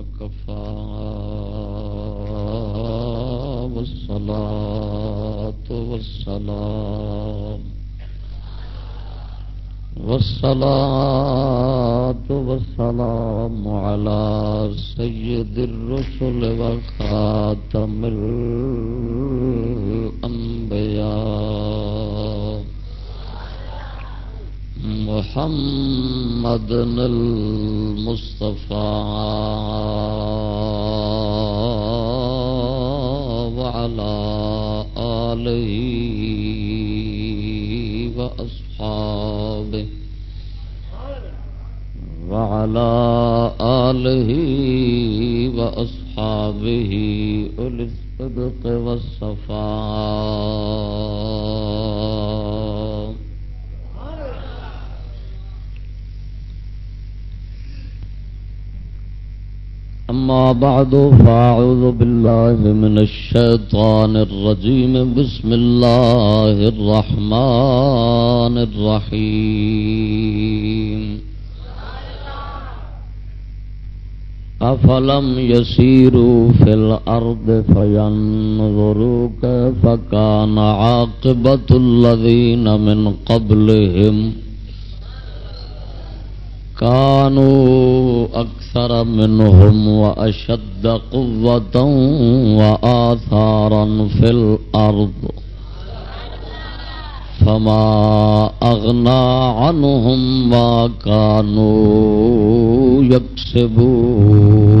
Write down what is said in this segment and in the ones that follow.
وكفى والصلاة والسلام والصلاة والسلام على سيد الرسل وخاتم الأنبياء محمد المصطفى وعلى آله وأصحابه وعلى آله وأصحابه أولي الصدق والصفاء أما بعد، فأعوذ بالله من الشيطان الرجيم. بسم الله الرحمن الرحيم. أفلم يسيروا في الأرض فينظروا كيف كان عاقبة الذين من قبلهم كانوا أكثر منهم وأشد قوة وآثارا في الأرض فما أغنى عنهم ما كانوا يكسبون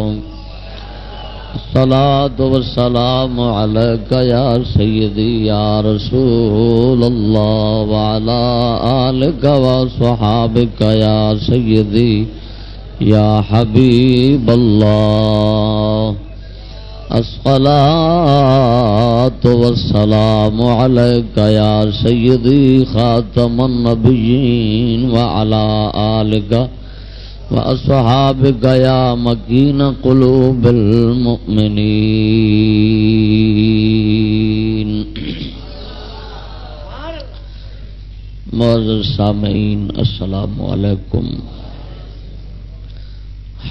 الصلاة والسلام عليك يا سيدي يا رسول الله وعلى آلك وصحابك يا سيدي يا حبيب الله. الصلاة والسلام عليك يا سيدي خاتم النبيين وعلى آلك وأصحابك يا مكين قلوب المؤمنين معزز سامعین، السلام علیکم۔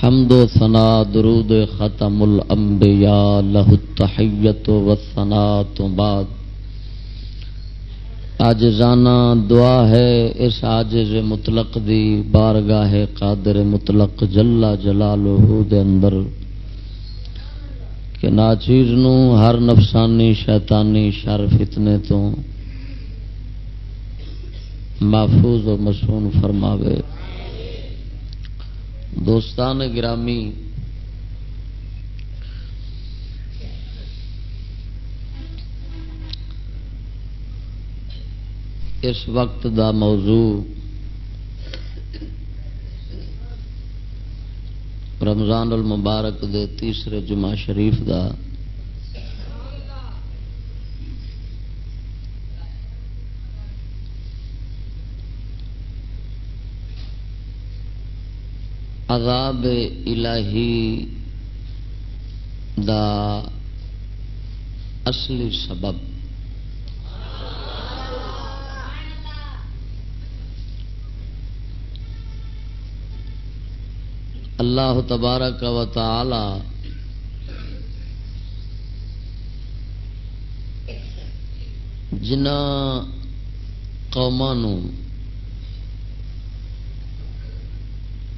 حمد و ثنا، درود ختم الانبیاء لہ التحیت و ثنا تو بعد آجزانہ دعا ہے، اس آجز مطلق دی بارگاہ قادر مطلق جلا جلالہ دے اندر، کہ ناچیز نو ہر نفسانی شیطانی شر فتنے تو محفوظ و مسون فرماوے۔ دوستان گرامی اس وقت دا موضوع رمضان المبارک دے تیسرے جمعہ شریف دا۔ عذاب الہی دا اصلی سبب۔ اللہ تبارک و تعالی جنہ قوموں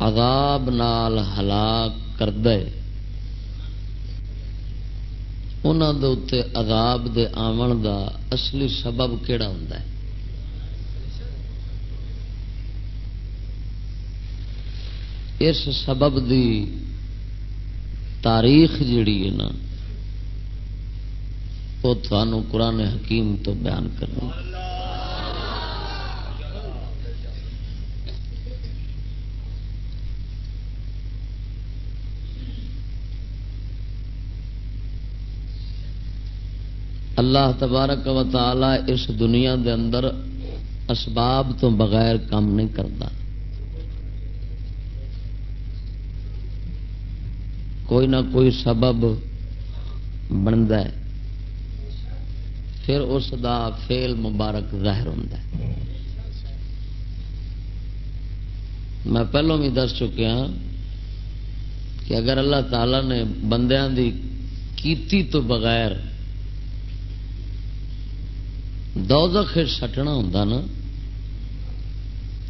عذاب نال ہلاک کر دے انہوں دے اتنے عذاب دے آمن دا اصلی سبب کیڑا ہوں اس سبب دی تاریخ جڑی ہے نا، وہ تھانوں قرآن حکیم تو بیان کرنا اللہ تبارک و تعالی اس دنیا دے اندر اسباب تو بغیر کام نہیں کرتا۔ کوئی نہ کوئی سبب بنتا ہے۔ پھر اس دا فیل مبارک ظاہر ہوتا ہے۔ میں پہلوں بھی دس چکیا ہاں کہ اگر اللہ تعالی نے بندیاں دی کیتی تو بغیر دوزخ سٹنا ہوں نا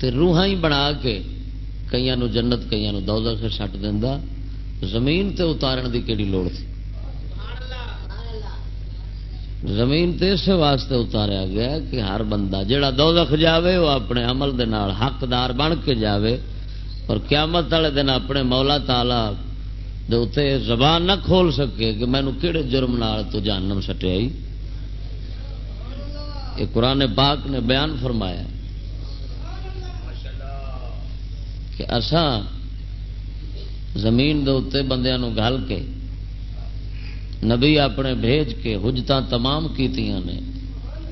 تو روحاں ہی بنا کے کئی جنت کئی دوزخ سٹ دینا زمین تے اتارن دی کیڑی لوڑ تھی؟ زمین تے اس واسطے اتاریا گیا کہ ہر بندہ جڑا دوزخ جاوے وہ اپنے عمل دے نال حقدار بن کے جاوے اور قیامت والے دن اپنے مولا تالا دے زبان نہ کھول سکے کہ مینو کہڑے جرم نال تو جانم سٹیا یہ قرآن پاک نے بیان فرمایا کہ اساں زمین دے اتنے بندیا گل کے نبی اپنے بھیج کے حجت تمام کیتیاں نے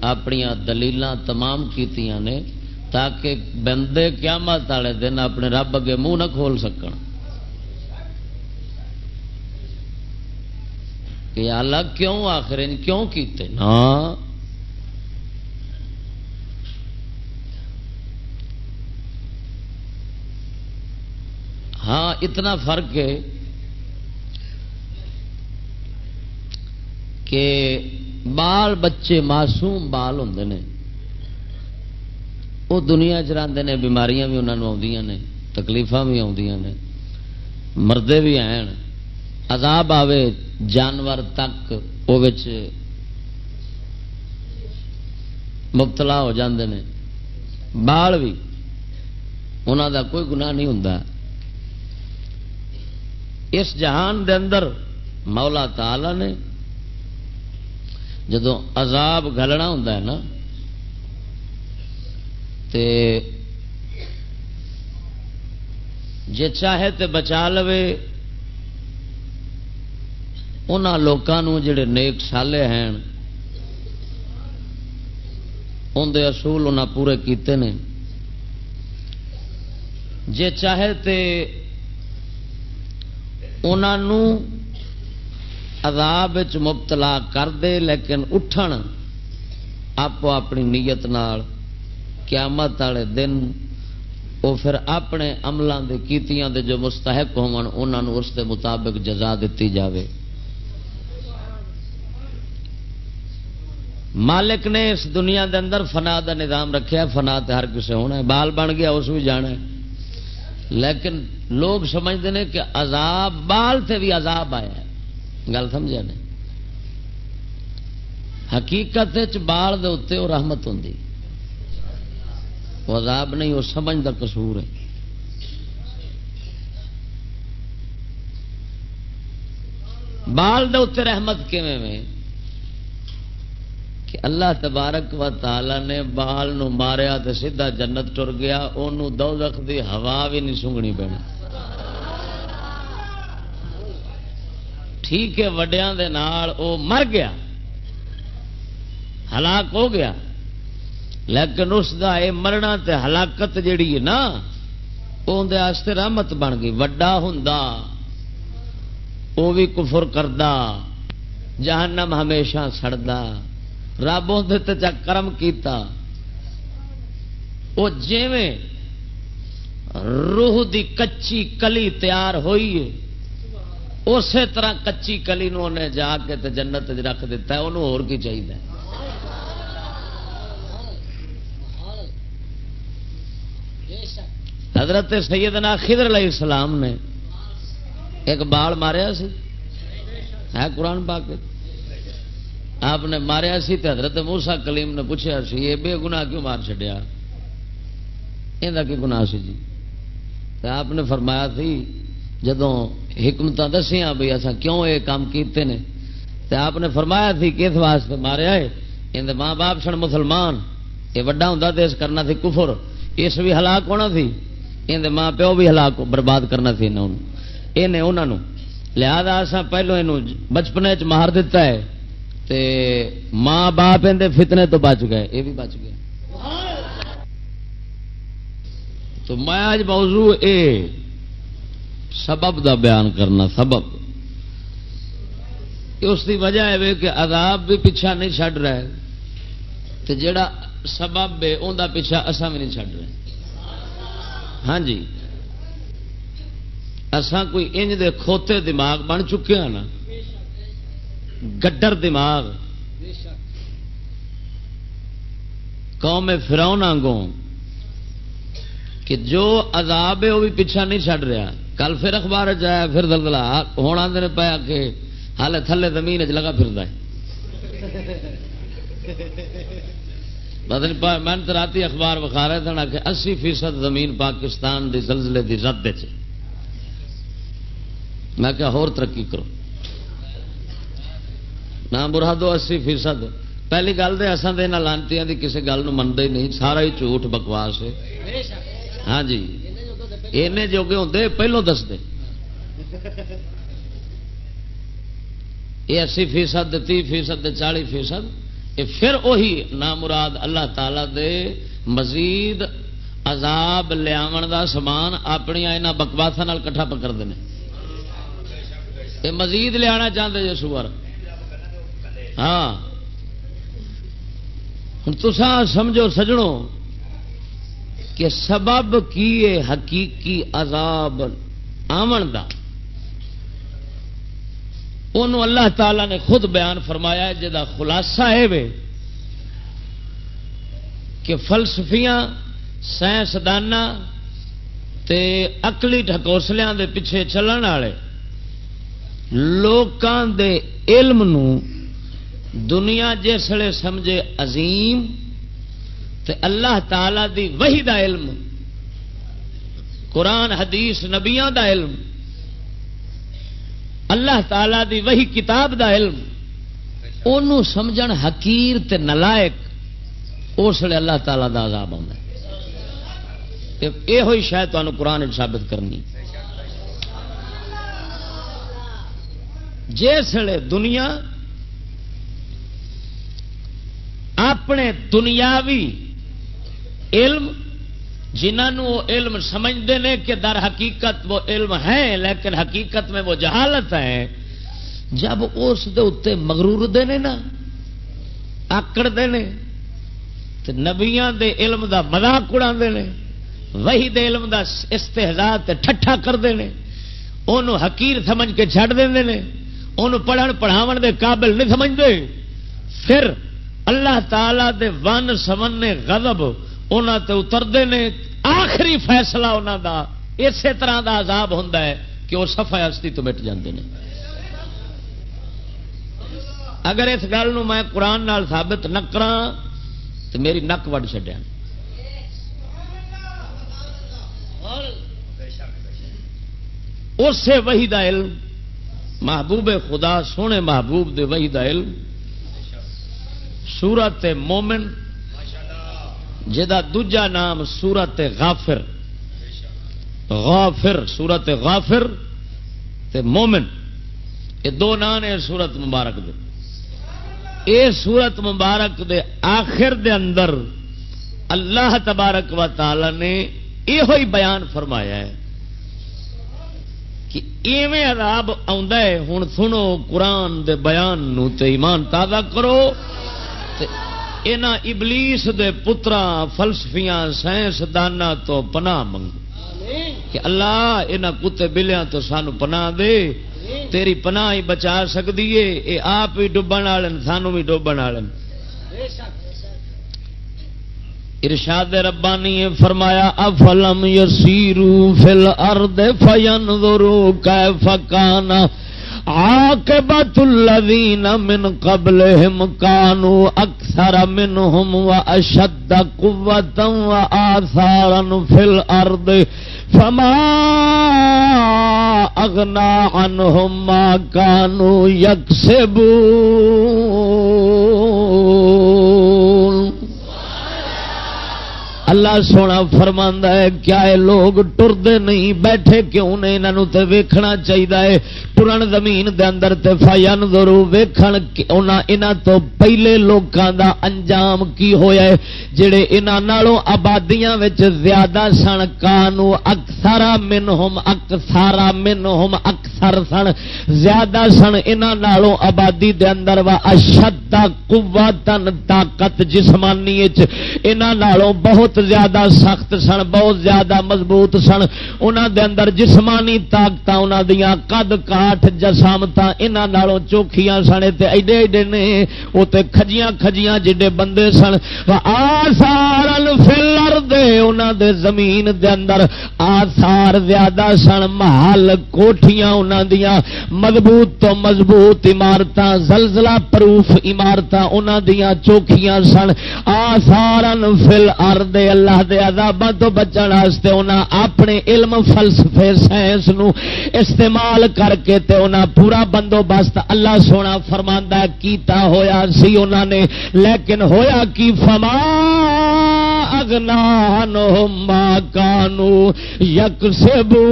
اپنی دلیل تمام کیتیاں نے تاکہ بندے قیامت والے دن اپنے رب اگے منہ نہ کھول سکن۔ کہ الگ کیوں آخر کیوں کیتے؟ نا ہاں اتنا فرق ہے کہ بال بچے معصوم بال ہوں نے۔ وہ دنیا چاہتے ہیں بیماریاں بھی انہوں نے تکلیف بھی نے۔ مردے بھی ہیں۔ عذاب آوے جانور تک وہ مبتلا ہو جاندے نے۔ بال بھی انہوں دا کوئی گناہ نہیں ہوں اس جہان دے اندر مولا تعالی نے جدو عذاب گلنا ہوں نا، تے جے چاہے تے بچا لو ان لوگوں جڑے نیک سالے ہیں اندر اصول انہیں پورے کیتے ہیں جے چاہے تے انہوں عذاب مبتلا کر دے، لیکن اٹھن آپ اپنی نیت نال قیامت والے دن وہ پھر اپنے عملوں کے کیتیاں دے جو مستحق ہون اس دے مطابق جزا دیتی جاوے۔ مالک نے اس دنیا دے اندر فنا دا نظام رکھا فنا ہر کسے ہونا ہے، بال بن گیا، اس بھی جانا ہے۔ لیکن لوگ سمجھتے ہیں کہ عذاب بال سے بھی عذاب آیا گل سمجھا نے؟ حقیقت بال دے اتنے وہ رحمت ہوں وہ عذاب نہیں، وہ سمجھ کا قصور ہے۔ بال دے اتنے رحمت کیویں میں کہ اللہ تبارک و تعالی نے بال نو ماریا تو سیدھا جنت ٹر گیا انہوں دو دی ہوا بھی نہیں سونگنی پینا ٹھیک ہے وڈیا مر گیا، ہلاک ہو گیا، لیکن اس کا یہ مرنا تے ہلاکت جیڑی ہے نا اندر رحمت بن گئی۔ وڈا ہوں وہ بھی کفر کردا، جہنم ہمیشہ سڑدا۔ رب اندر کرم کیتا۔ وہ جیویں روح دی کچی کلی تیار ہوئی ہے۔ اسی طرح کچی کلی نو انہیں جا کے تے جنت رکھ دیتا ہے، انہوں اور کی چاہیے؟ حضرت سیدنا خضر علیہ السلام نے ایک بال ماریا سی۔ ہے قرآن پاک۔ آپ نے ماریا سی تے حضرت موسا کلیم نے پوچھا سی، یہ بے گناہ کیوں مار چڈیا یہ کی گناہ سی جی؟ آپ نے فرمایا تھی جدو حکمت دسیا بھائی اصا کیوں یہ کام کیتے ہیں تو آپ نے فرمایا تھی کس واسطے ماریا ہے؟ اندر ماں باپ سن مسلمان یہ وڈا ہوں تو اس کرنا تھی کفر، اس بھی ہلاک ہونا تھی اندر ماں پیو بھی ہلاک، برباد کرنا تھی انہیں انہوں لہذا اصا پہلو یہ بچپنے چ مار دیتا ہے۔ تے ماں باپ اندر فتنے تو بچ گئے، یہ بھی بچ گئے۔ تو میں آج موضوع اے سبب دا بیان کرنا، سبب۔ اس کی وجہ ہے کہ عذاب بھی پیچھا نہیں چڈ رہا ہے تو جڑا سبب ہے ان پیچھا اصا بھی نہیں چڈ رہے۔ ہاں جی۔ اسان کوئی انج دے کھوتے دماغ بن چکے ہیں نا۔ گڈر دماغ قوم فراؤن آگوں کہ جو عذاب ہے وہ بھی پیچھا نہیں چڑھ رہا۔ کل پھر اخبار چیا پھر دلدلا ہونا آدھے پایا کہ ہال تھلے زمین چ لگا پھر میں تو رات اخبار وکھا رہے تھے کہ اسی فیصد زمین پاکستان دی زلزلے دی رد میں کیا ہور ترقی کرو۔ نہ برا دو اسی فیصد پہلی گل تو اصل تو یہاں لانتی کی کسی گل منتے ہی نہیں سارا ہی جھوٹ بکواس ہے ہاں جی اینے جوگے ہوں پہلو دس دے یہ اسی فیصد تی فیصد چالی فیصد یہ پھر وہی نامراد اللہ تعالی دے مزید عذاب لیا دا سامان اپنی یہاں بکواسا کٹھا پکڑتے ہیں یہ مزید لیا چاہتے جی سور ہاں۔ ہوں تسا سمجھو سجڑوں کہ سبب کی حقیقی عذاب آمن دا؟ انہوں اللہ تعالی نے خود بیان فرمایا جا خلاصہ ہے کہ فلسفیاں سائنسدان اکلی ٹھکوسلیاں دے پیچھے چلن والے لوکاں دے علم نو دنیا جسے سمجھے عظیم تے اللہ تعالی دی وہی دا علم، قرآن، حدیث نبیا دا علم، اللہ تعالی دی وہی کتاب دا علم انہوں سمجھن حقیر تے نلائک اس لیے اللہ تعالی دا عذاب آتا یہ ہوئی شاید تمہیں قرآن ثابت کرنی۔ جسے دنیا اپنے دنیاوی علم، جنہوں علم سمجھتے ہیں کہ در حقیقت وہ علم ہے لیکن حقیقت میں وہ جہالت ہے جب اس دے مغرور دے نے نا، آکڑ دے نے تو نبیاں دے علم دا مذاق اڑا نے وہی دے علم دا استحزا ٹھٹھا کرتے ہیں انہوں حقیر سمجھ کے چھڑ دیں انہوں پڑھن پڑھاو دے قابل نہیں سمجھتے، پھر اللہ تعالی دے ون سمنے غضب، انہاں تے اترتے ہیں آخری فیصلہ انہوں دا۔ اسی طرح دا عذاب ہوں کہ وہ سفا ہستی تو مٹ جاندے ہیں اگر اس گل میں قرآن نال ثابت نہ کرا تو میری نک وڈ چڈیا اسے وہی دا علم، محبوب خدا، سونے محبوب دے وہی دا علم۔ سورت مومن جا دجا نام سورت غافر غافر، سورت غافر تے مومن۔ یہ دو نام نے سورت مبارک دے۔ اے سورت مبارک دے آخر دے اندر اللہ تبارک و تعالی نے یہ بیان فرمایا ہے کہ ایویں عذاب ہے۔ ہوں سنو قرآن دے بیان نو تے ایمان تازہ کرو۔ ابلیس دے پترا فلسفیاں سائنسدان تو پناہ منگو۔ کہ اللہ یہاں کتے بلیاں تو سانو پناہ دے۔ تیری پناہ ہی بچا سکتی ہے۔ یہ آپ بھی ڈبن والے سانو بھی ڈوبن والے ارشاد ربانی فرمایا افلم یسیرو فل ارد فین درو کیفکان عاقبت الذین من قبلهم كانوا اکثر منهم واشد قوة وآثارا في الارض فما اغنا عنهم ما كانوا يكسبون اللہ سونا فرما ہے، کیا یہ لوگ ٹرتے نہیں، بیٹھے کیوں نہیں یہاں تو ویکھنا چاہیے ٹرن زمین دے اندر تے فائن درو ویکھن انہاں تو پہلے لوکاں دا انجام کی ہویا ہے۔ جڑے انہاں نالوں آبادیاں وچ زیادہ سن، کانو اکثر منہم اکثر منہم اکثر سن۔ زیادہ سن انہاں نالوں آبادی دے اندر وا اشد قوتن طاقت جسمانی وچ۔ انہاں نالوں بہت زیادہ سخت سن، بہت زیادہ مضبوط سن۔ دے اندر جسمانی طاقتاں، انہاں دیاں قد کا اٹھ جسامت یہاں چوکھیاں سن۔ ایڈے ایڈے نے وہ تو کجیاں کجیاں جڈے بندے سن۔ آسار فلر دے انہوں دے زمین دے اندر آسار زیادہ سن۔ محل کوٹیاں انہوں دیا مضبوط تو مضبوط عمارت زلزلہ پروف عمارت انہوں دیا چوکھیاں سن۔ آسار فل ار دے اللہ دے عذاباں تو بچن واسطے انہاں اپنے علم، فلسفے، سائنس نو استعمال کر کے تے انہاں پورا بندوبست اللہ سونا فرما کیتا ہویا سی انہاں نے۔ لیکن ہویا کی؟ فما اگنا ما کانو یک سبو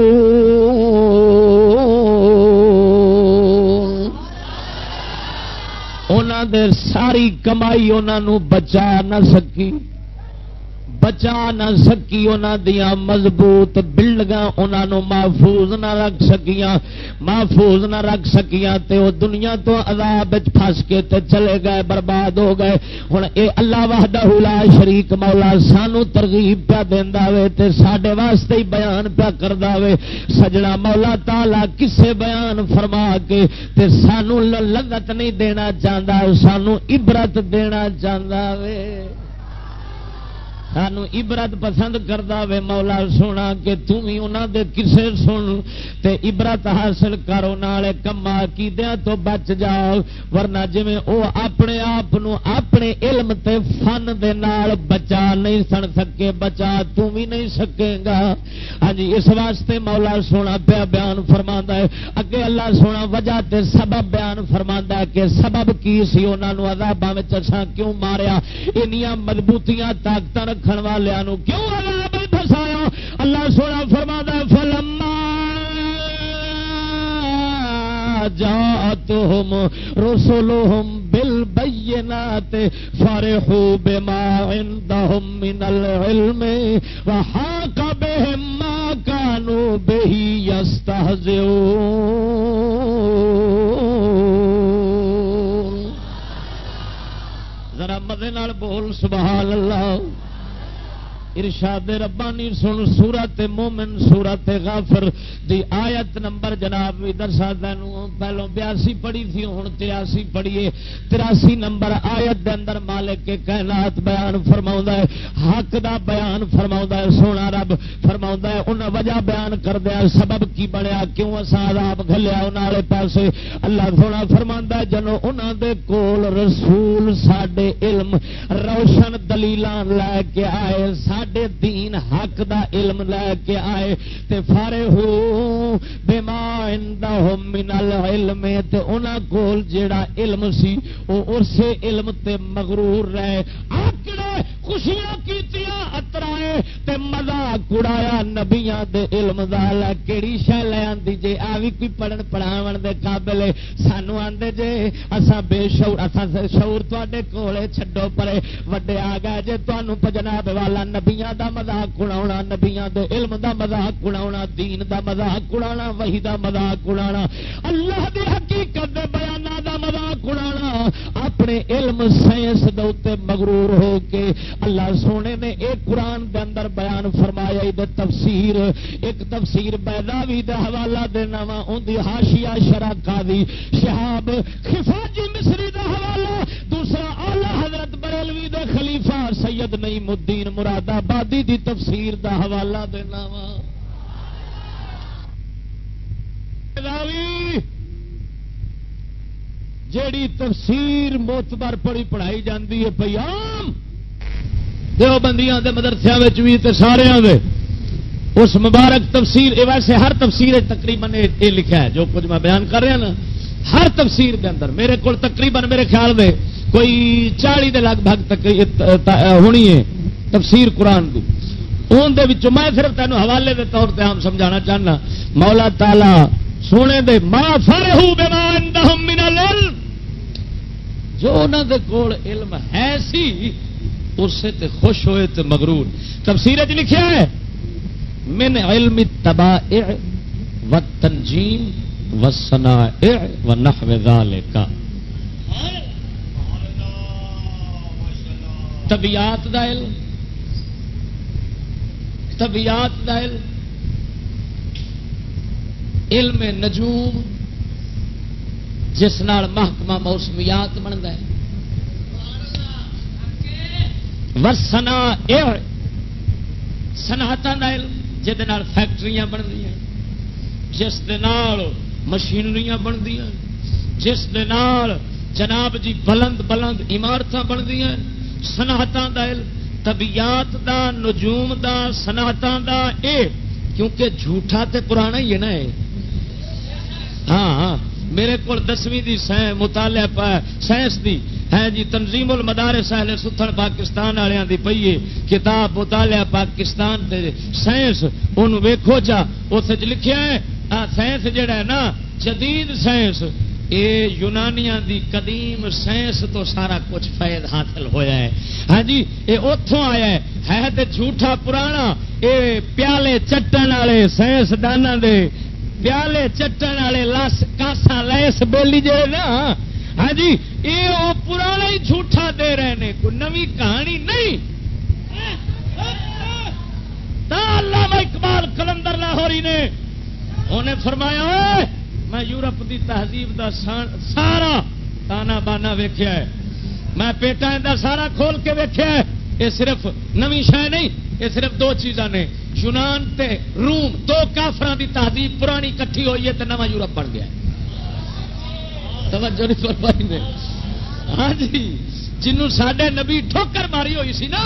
دے ساری کمائی انہوں بچا نہ سکی۔ بچا نہ سکی انہوں دیا مضبوط بلڈنگ انہوں محفوظ نہ رکھ سکیاں، محفوظ نہ رکھ سکیاں تے وہ دنیا تو عذاب پھس کے تے چلے گئے، برباد ہو گئے۔ ہوں اے اللہ وحدہ لا شریک مولا سانو ترغیب پیا دینا وے تے ساڈے واسطے ہی بیان پیا کردا وے۔ سجنا مولا تالا کسے بیان فرما کے تے سانو لذت نہیں دینا چاہتا سانو عبرت دینا چاہتا وے۔ سانو عبرت پسند کرتا وے، مولا سونا کہ تم ہی انہوں دے کسے سن تے عبرت حاصل کرو نالے کما کی دیا تو بچ جاؤ ورنہ جی او اپنے آپ اپنے علم تے فن دے نال بچا نہیں سن سکے، بچا تم ہی نہیں سکے گا۔ ہاں جی اس واسطے مولا سونا پیا بیان فرما ہے۔ اگے اللہ سونا وجہ تے سبب بیان فرما ہے کہ سبب کی سی؟ انہوں ادابا کیوں ماریا؟ انیاں مضبوطیاں طاقت رکھن والوں کیوں عذاب پھسایا اللہ سونا فرما فلما جاتهم رسلهم بالبينات فرحوا بما عندهم من العلم وحاق بهم ما كانوا به يستهزئون۔ ذرا مدے بول، سبحان اللہ۔ ارشاد ربانی، سن سورت مومن، سورت غافر دی آیت نمبر جناب بھی درسا پہلو بیاسی پڑھی تھی ہوں تراسی پڑھیے۔ تراسی نمبر آیت دے اندر مالک کے کائنات بیان فرما ہے، حق دا بیان فرما ہے، سونا رب فرما ہے۔ ان وجہ بیان کر دیا سبب کی بنیا، کیوں اصا آپ گلیا ان پاسے اللہ سونا فرما جنو انہوں دے کول رسول سڈے علم، روشن دلیل لے کے آئے سڈے دین حق دا علم لے کے آئے تے فارے ہو من العلم، تے انہاں کول جیڑا علم سی، او اسے علم تے مغرور رہے۔ آکڑے خوشیاں کیتیاں اترائے تے مزاق اڑایا نبیاں دے علم دا. کیڑی شہ لے آندی جے؟ آ بھی کوئی پڑھن پڑھاون دے قابل سانو آندے جے، اساں بے شعور، اساں شعور تواڈے کولے چھڈو پرے. وڈے آ گئے جے، تانوں جناب والا نبیاں دا مذاق اڑاونا، نبیاں دے علم دا مذاق اڑاونا، دین دا مذاق اڑانا وحی دا مذاق اڑانا اللہ دی حقیقت دے بیاناں دا مذاق اڑانا اپنے علم سائنس دے اوتے مغرور ہو کے اللہ سونے نے ایک قرآن دے اندر بیان فرمایا دے تفسیر، ایک تفسیر بیداوی دے حوالہ دینا وا ان دی ہاشیا شرا قاضی شہاب خفاجی مصری دا حوالہ، دوسرا اعلی حضرت بریلوی دے خلیفہ سید نعیم الدین مراد آبادی دی تفسیر دا حوالہ دینا وا۔ جیڑی تفسیر موتبر پڑھی پڑھائی جاتی ہے پی آم دو بندیاں مدرسے بھی سارے دے۔ اس مبارک تفسیر ویسے ہر تفسیر تقریباً یہ لکھا ہے، جو کچھ میں بیان کر رہا ہاں نا، ہر تفسیر دے اندر میرے کو تقریباً میرے خیال میں کوئی چالی دے لگ بھگ ہونی ہے تفسیر قرآن کی اندر میں صرف تینوں حوالے کے طور پہ ہم سمجھانا چاہنا۔ مولا تالا سونے دے، ما فرحو بما من العلم۔ جو انہوں دے کول علم ہے سی اسے تے خوش ہوئے تے مغرور۔ تفسیر چ لکھیا ہے، من علم التبائع والتنجیم والصنائع ونحو ذالک طبیعت دا علم، طبیعت دا علم علم نجوم، جس نال محکمہ موسمیات بنتا ہے۔ ورسنا سناٹ کا علم جہد فیکٹری بن دیا جس مشینری بن دیا جس جناب جی بلند بلند عمارت بن دیا سناٹان کا علم، طبیعت دا، نجوم دا سناٹان دا، اے، کیونکہ جھوٹا تے پرانا ہی ہے نا ہاں ہاں۔ میرے کو دسویں دی مطالعہ سائنس دی۔ ہے جی تنظیم المدار سہل ستھن پاکستان والوں کی پیے کتاب مطالعہ پاکستان دے سائنس ان ویکو چا اس لکھا ہے سائنس جڑا ہے نا، جدید سائنس یہ یونانیاں دی قدیم سائنس تو سارا کچھ فائد حاصل ہویا ہے۔ ہاں جی یہ اتوں آیا ہے ہے تو جھوٹا پرانا یہ پیالے چٹن والے سائنس دانا دے، پیالے چٹن والے لس کاسا لس بولی جائے نا ہاں جی یہ وہ پرانا ہی جھوٹا دے رہے ہیں کوئی نوی کہانی نہیں۔ اللہ اقبال کلندر لاہوری نے انہیں فرمایا میں یورپ دی تہذیب دا سارا تانا بانا ویخیا ہے۔ میں پیٹا سارا کھول کے ویخیا ہے۔ یہ صرف نوی شہ نہیں، یہ صرف دو چیزاں نے۔ یونان تے روم، دو کافران دی تہذیب پرانی کٹھی ہوئی ہے تو نواں یورپ بن گیا توجہ نہیں فرمائی نے۔ ہاں جی جنوں سڈے نبی ٹھوکر ماری ہوئی سی نا۔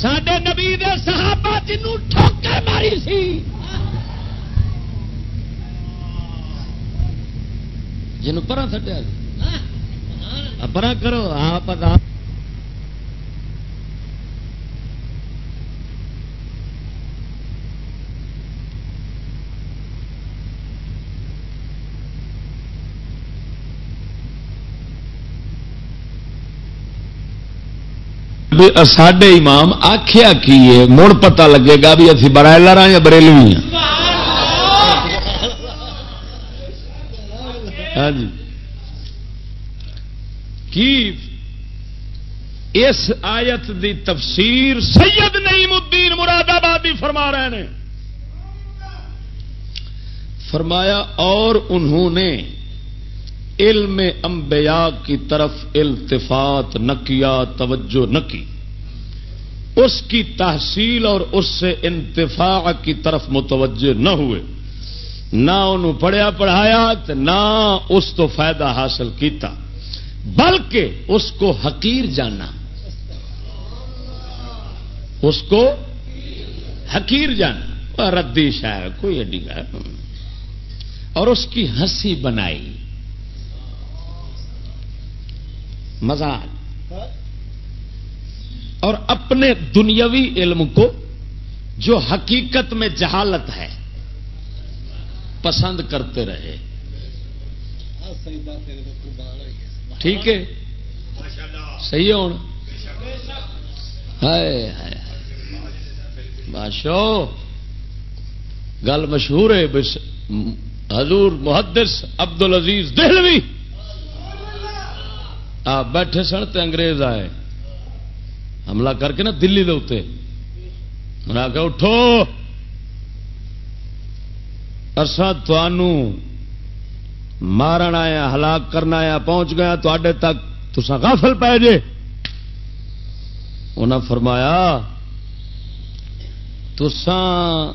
سڈے نبی دے صحابہ جنوں ٹھوکر ماری سی۔ جنوں پرا سٹیا پرا کرو، آپ سڈے امام آخیا کی ہے، مڑ پتا لگے گا بھی ابھی برائلر ہاں یا بریلوی ہاں جی۔ کی اس آیت دی تفسیر سید نعیم الدین مراد آبادی فرما رہے ہیں فرمایا اور انہوں نے علم انبیاء کی طرف التفات نہ کیا، توجہ نہ کی۔ اس کی تحصیل اور اس سے انتفاع کی طرف متوجہ نہ ہوئے۔ نہ انہوں پڑھیا، پڑھایا نہ اس تو فائدہ حاصل کیتا، بلکہ اس کو حقیر جانا اس کو حقیر جانا ردی شاید کوئی اڈی اور اس کی ہنسی بنائی۔ مزاق اور اپنے دنیاوی علم کو جو حقیقت میں جہالت ہے، پسند کرتے رہے۔ ٹھیک ہے؟ صحیح ہوں بادشاہ، گل مشہور ہے حضور محدث عبد العزیز دہلوی۔ آپ بیٹھے سن تو انگریز آئے۔ حملہ کر کے نا دلی دے انہیں آ اٹھو۔ اصا مارن آیا، ہلاک کرنا آیا، پہنچ گیا تے تک تسا غافل پی جے۔ انہیں فرمایا تسان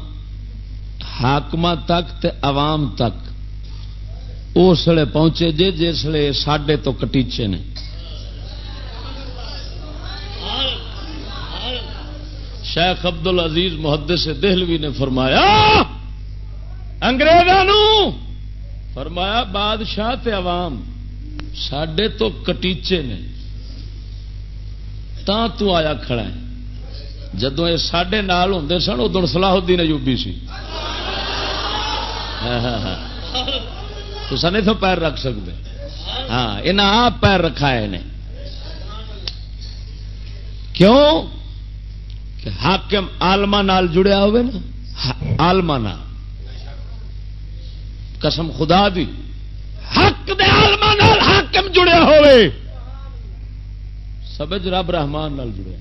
حاقم تک تے عوام تک اس لیے پہنچے جے جسے سڈے تو کٹیچے نے۔ شیخ ابد ال عزیز محدث دہلوی نے فرمایا انگریزوں فرمایا، بادشاہ تے عوام سڈے تو کٹیچے نے۔ تا تو آیا کھڑا ہے۔ جدو یہ سڈے نال ہوں سن ادو سلاح الدین ایوبی سی۔ ہاں، ہاں، ہاں۔ تو سن تو پیر رکھ سکتے ہاں یہ آپ پیر رکھا ہے کیوں؟ کہ حاکم آلما نال جڑیا ہوئے نا۔ آلما نال۔ قسم خدا دی۔ حق دے آلما نال حاکم جڑیا ہوئے۔ سبج رب رحمان نال جڑیا۔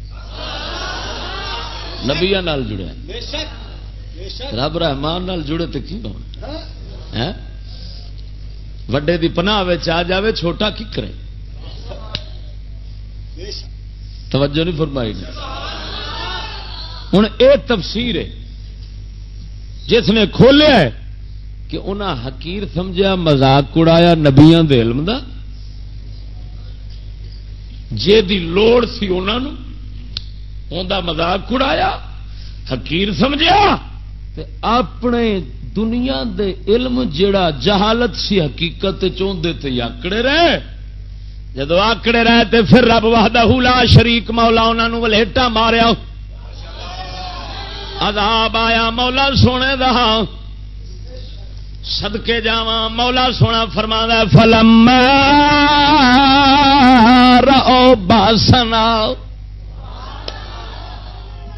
نبیا نال جڑیا۔ رب رحمان نال جڑے تو کی ہونا ہاں؟ وڈے دی پناہ آ جاوے، چھوٹا کی کرے۔ توجہ نہیں فرمائی ہوں یہ تفسیر ہے، جس نے کھولیا ہے کہ انہیں حکیر سمجھا مزاق اڑایا نبیا علم دا۔ جے دی لوڑ سی انہوں انہوں مزاق اڑایا حکیر سمجھا اپنے دنیا دے علم جڑا جہالت سی حقیقت چاہتے تھے آکڑے رہے۔ جدو آکڑے رہے تے پھر رب واہدہ لا شریک مولا انہوں ولیٹا ماریا۔ عذاب آیا، مولا سونے دہا سدکے جا مولا سونا فرما فلم رو باسنا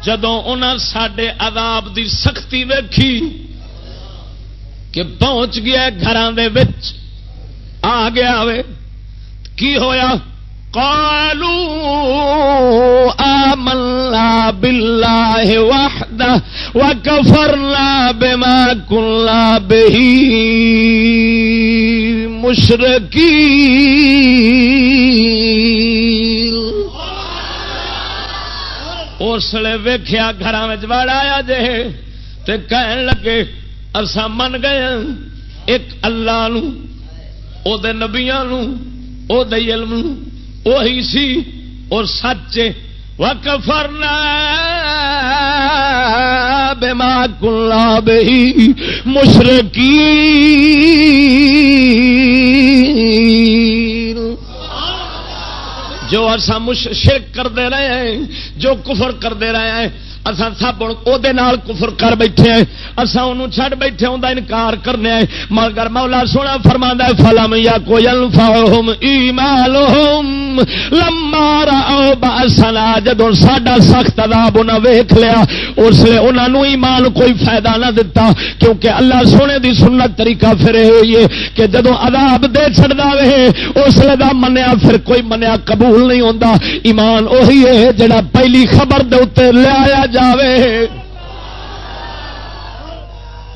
جدو ان سڈے عذاب دی سختی ویکھی کہ پہنچ گیا گھر آ گیا وے۔ کی ہویا؟ قالوا آمنا بالله وحده وكفرنا بما كنا به مشركين اس لیے ویخیا گھر وڑ آیا جے تے کہن لگے اسا من گئے ہاں، ایک اللہ نو، او دے نبیاں نو، او دے علم نو وہی سی، اور سچ وکفرنا بما کلا بہی مشرقی جو اصا شرک کرتے رہے ہیں، جو کفر کرتے رہے ہیں اصا سب ہوں وہ کفر کر بیٹھے ہیں۔ اصا انہوں چھڑ بیٹھے ہوں انکار کرنے ہیں۔ مگر مولا سونا فرما ہے، فلم یا کوئی الفاہم ایمالہم۔ لما راؤ باسنا جدو ساڈا سخت عذاب انہاں ویکھ لیا، اس لیے انہاں ایمان کوئی فائدہ نہ دتا، کیونکہ اللہ سونے دی سنت طریقہ پھر ہوئی ہے کہ جدو عذاب دے چھڑدا وے، اس لیے دا منیا پھر کوئی منیا قبول نہیں ہوندا۔ ایمان وہی ہے، جڑا پہلی خبر دے اوتے لے آیا جاوے۔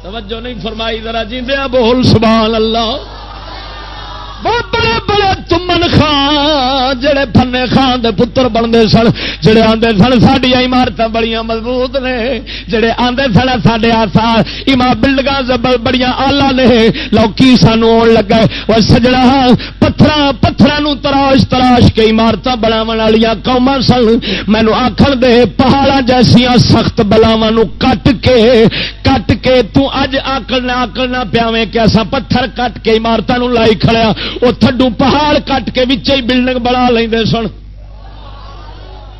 توجہ نہیں فرمائی ذرا جیندیا بول سبحان اللہ۔ بڑے بڑے تمن خان جڑے پنے خان دے پتر بنتے سن، جڑے آتے سن سڈیا عمارت بڑی مضبوط نے۔ جڑے آتے سن سڈے آسار ایما بلڈنگ بڑی آلہ نے۔ لوکی سانو آن لگا وہ سجڑا پتھر پتھر تراش تراش کے عمارت بناو والی قوم سن۔ مینو آخر دے پہاڑا جیسیا سخت بلاوا کٹ کے کٹ کے تج آکڑنا آکڑنا پیاویں کہ اصا پتھر کٹ کے عمارتوں لائی کھڑیا۔ وہ تھڈو پہاڑ کٹ کے بچے بلڈنگ بنا لیں سن۔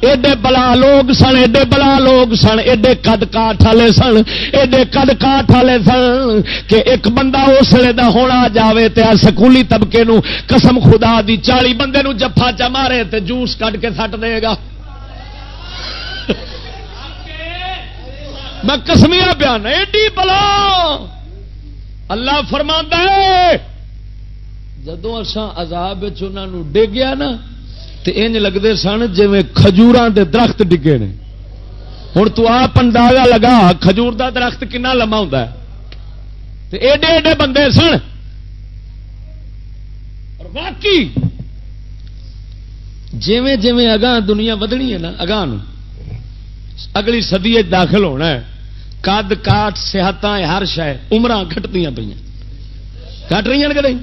ایڈے بلا لوگ سن، ایڈے بلا لوگ سن، ایڈے کد کاٹ والے سن، ایڈے کد کاٹ والے سن کہ ایک بندہ اس ویلے کا ہونا جائے تو سکولی طبقے نو قسم خدا دی چالی بندے نو جفا چا مارے تے جوس کٹ کے سٹ دے گا۔ میں کسمیا پیا ایڈی بلا۔ اللہ فرما ہے جدو اصا عذاب ڈگیا نا تو انج لگتے سن جی کھجور دے درخت ڈگے نے۔ ہوں تو آپ اندازہ لگا کھجور دا درخت کنا لما ہوں ایڈے ایڈے بندے سن۔ اور باقی جیویں جیویں اگاں دنیا ودنی ہے نا، اگاں اگلی سدی داخل ہونا ہے۔ کد کاٹ صحت ہر شہ عمر گٹتی پہ کٹ رہی ہیں کہ نہیں؟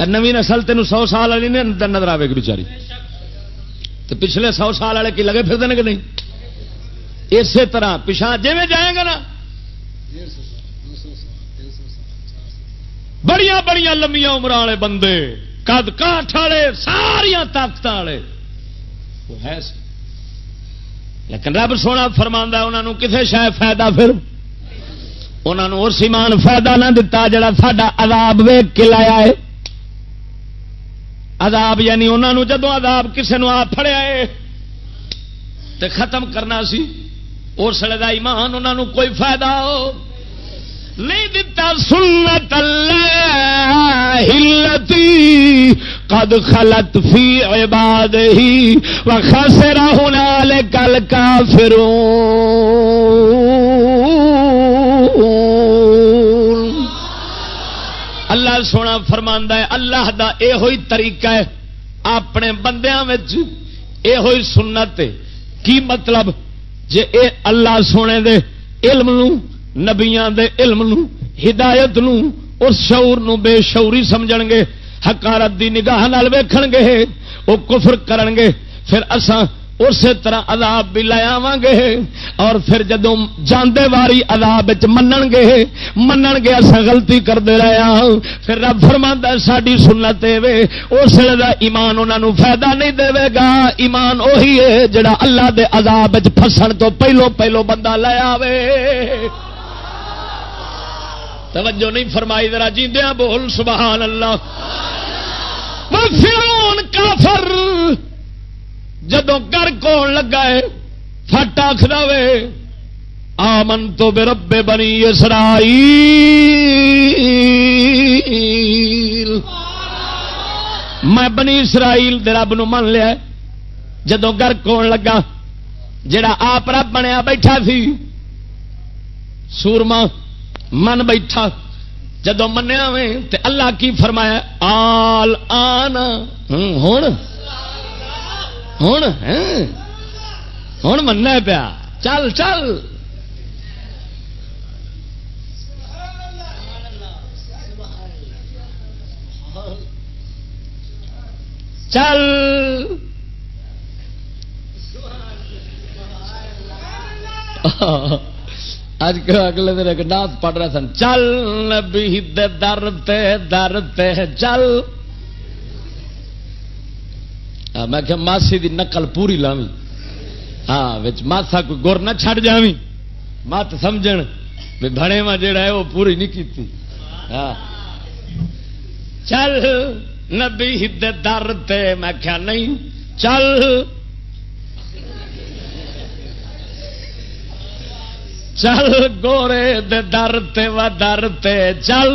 نوی نسل تین سو سال والی نے نظر آئے گی بچاری تو پچھلے سو سال والے کی لگے پھر کہ نہیں؟ اسی طرح پچھا جی میں جائیں گا نا؟ بڑیا بڑیا لمیا عمر والے بندے کد کاٹ والے ساریا طاقت والے۔ وہ ہے لیکن رب سونا فرما انہوں کسی شاید فائدہ پھر؟ انہوں اور سیمان فائدہ نہ دتا جڑا ساڈا عذاب ویگ کے لایا ہے۔ عذاب یعنی انہوں جدو عذاب کسی نے آپ فڑیا ہے تو ختم کرنا سی، اس کا ایمان انہوں کوئی فائدہ ہو۔ نہیں دتا، سنت اللہ ہلتی قد خلت فی عباد ہی و خسرا ہنال کل اللہ سونا فرماندا ہے، اللہ دا اے ہوئی طریقہ ہے، اپنے بندیاں وچ اے ہوئی سنت ہے۔ کی مطلب؟ جے اے اللہ سونے دے علم نو، نبیاں دے علم نو، ہدایت نو اس شعور نو بے شعوری سمجھن گے حکارت دی نگاہ نال ویکھن گے او کفر کرن گے۔ پھر اساں اسی طرح عذاب بھی لے آواں گے اور پھر جدو جاندے واری عذاب منن گے منن گے اصا غلطی کرتے رہے ہاں پھر رب فرماندا ساڈی سنت وے، اس دا ایمان انہاں نو فائدہ نہیں دے گا۔ ایمان اوہی ہے جڑا اللہ دے عذاب وچ پھسن تو پہلو پہلو بندہ لے آوے۔ توجہ نہیں فرمائی، ذرا جیندیاں بول، سبحان اللہ۔ فرعون کافر۔ جدو گر کون لگا ہے، فٹ آخر آمن تو بے ربے بنی اسرائی میں بنی اسرائیل دے رب نو من لیا جدو گر کون لگا، جڑا آپ رب بنیا بیٹھا سی۔ سورما، من بیٹھا۔ جدو منیا میں تے اللہ کی فرمایا، آل آنا۔ ہوں ہوں ہوں مننا پیا چل چل چل اج اگلے دن ایک نات پڑھ رہا سن چل نبی در تے در تے چل میں کہ ماسی دی نقل پوری لاوی ہاں ماسا کوئی گر نہ چھڑ جاوی مت سمجھ بھی بڑے وا جڑا ہے، وہ پوری نہیں کی ہاں چل نبی در تے میں کیا نہیں، چل۔ چل گورے دے در تے و در تے چل۔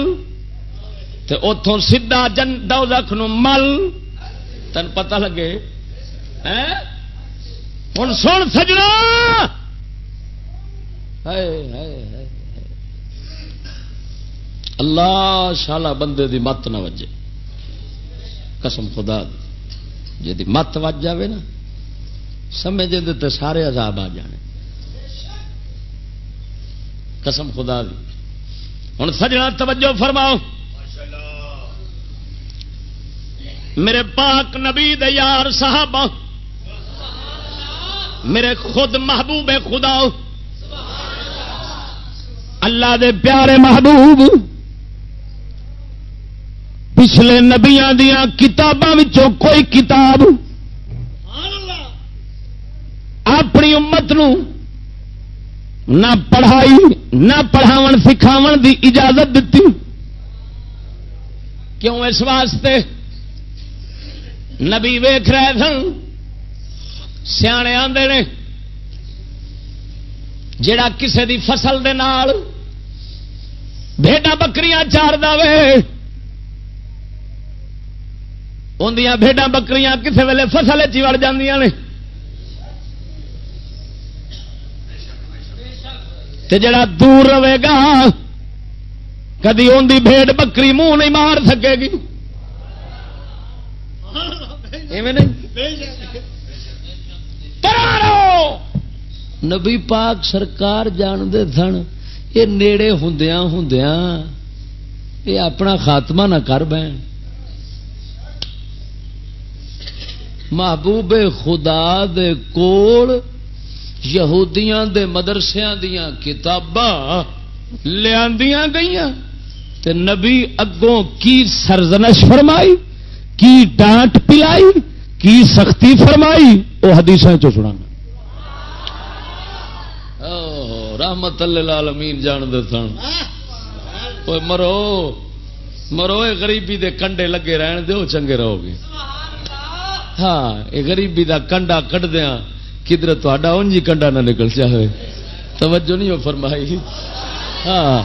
تے اتوں سیدا جن دو نو مل۔ تین پتہ لگے؟ ہوں سن سجنا! اللہ شالا بندے دی مت نہ وجے۔ قسم خدا دی۔ جی مت وج جائے نا، سمجھ تو سارے عذاب آ جانے۔ قسم خدا دی۔ ہوں سجنا توجہ فرماؤ۔ میرے پاک نبی دے یار صحابہ، میرے خود محبوب خدا، اللہ دے پیارے محبوب، پچھلے نبیا دیا کتابوں کوئی کتاب اپنی امت نو نہ پڑھائی، نہ پڑھاو سکھاو دی اجازت دیتی کیوں اس واسطے؟ نبی ویخ رہے سن، سیانے آتے نے جڑا کسے دی فصل دے نال بھیڈا بکریاں چار دے اندیاں بھیڈا بکریاں کسے ویلے فصل چی وڑ جاندیاں نے۔ تے جڑا دور رہے گا، کدی ان کی بھیڑ بکری منہ نہیں مار سکے گی۔ نبی پاک سرکار جانتے سن، یہ نیڑے ہندیا ہندیا یہ اپنا خاتمہ نہ کر بین محبوب خدا دے کول یہودیاں دے مدرسیاں دیاں کتاباں لیا گئی تے نبی اگوں کی سرزنش فرمائی؟ کی ڈانٹ پلائی کی سختی فرمائی وہ حدیث سنا رحمت العالمین جان دے سن۔ مرو مرو یہ غریبی دے کنڈے لگے رہن دو چنگے رہو گے۔ ہاں یہ غریبی دا کنڈا کٹ دیا کدھر تا انجی کنڈا نہ نکل چاہے توجہ نہیں ہو فرمائی۔ ہاں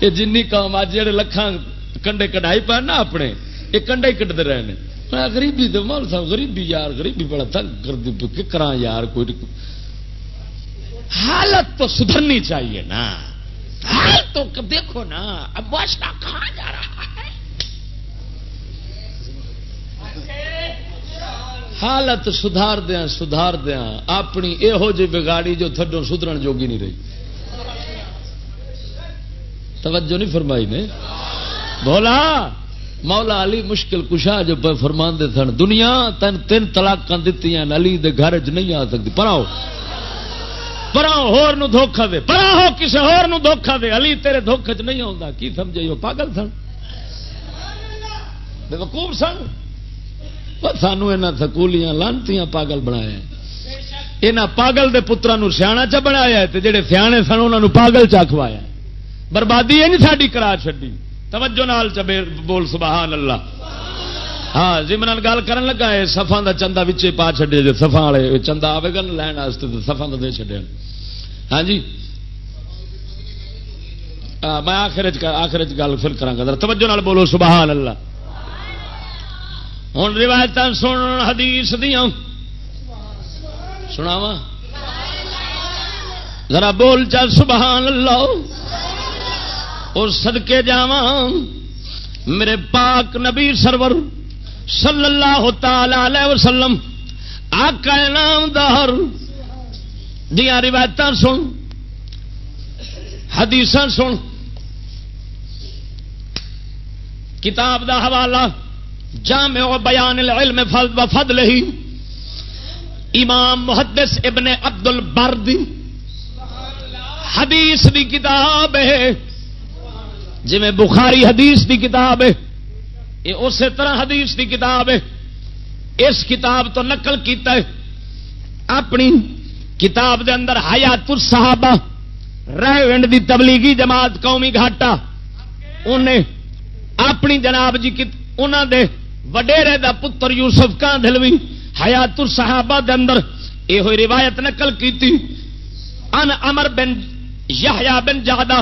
یہ جن قوم آج جڑے لکھان کنڈے کٹائی پہ نا اپنے۔ یہ کنڈے ہی کٹتے رہے ہیں۔ میں غریبی تو مال صاحب غریبی یار، غریبی بڑا تنگ کر دی کرا یار کوئی حالت تو سدھرنی چاہیے نا۔ حال تو دیکھو نا، اب معاشرہ کہاں جا رہا ہے؟ حالت سدھار دیا سدھار دیا اپنی یہو جی بگاڑی جو تھڈو سدھرن جوگی نہیں رہی۔ توجہ نہیں فرمائی نے؟ بولا۔ مولا علی مشکل کشا جو فرما سن، دنیا تین تین تلاک دیتی علی دے گھر چ نہیں آ سکتی۔ پراؤ پراؤ ہور نو دھوکھا دے۔ پرا کسی ہور نو دھوکھا دے۔ علی تیرے دھوکھے چ نہیں آتا کی سمجھے وہ پاگل سن؟ بے وقوف سن؟ سانو یہاں سکولیاں لانتی پاگل بنایا یہاں پاگل دے پترا سیاح چ بنایا جہے سیانے سن انہوں پاگل چکھوایا بربادی ہے نہیں ساری کرا چڈی توجہ نال چبے بول سبحان اللہ۔ ہاں جمران گل کرن لگا ہے سفا کا چندہ پا چڈے جی سفا والے چندہ آئے گا لین سفا کا دے چڈیا ہاں جی؟ ہاں، میں آخر آخر گل پھر کرا توجہ نال بولو سبحان اللہ۔ ہوں روایت سن حدیث دیا سناوا ذرا بول چل سبحان اللہ۔ اور سدکے جا میرے پاک نبی سرور صلی اللہ تعالی وسلم، آقا نام دار دیا روایت سن حدیث سن، کتاب دا حوالہ، جامع بیان العلم و فضل ہی، امام محدث ابن عبد البردی حدیث دی کتاب ہے۔ جی بخاری حدیث دی کتاب ہے، یہ اسی طرح حدیث دی کتاب ہے۔ اس کتاب تو نقل کیتا ہے، اپنی کتاب دے اندر حیات الصحابہ ونڈ دی تبلیغی جماعت قومی گھاٹا انہیں اپنی جناب جی انہوں دے وڈیرے دا پتر یوسف کا دلوی حیات الصحابہ دے اندر یہ ہوئی روایت نقل کی ان امر بن یحییٰ بن جادہ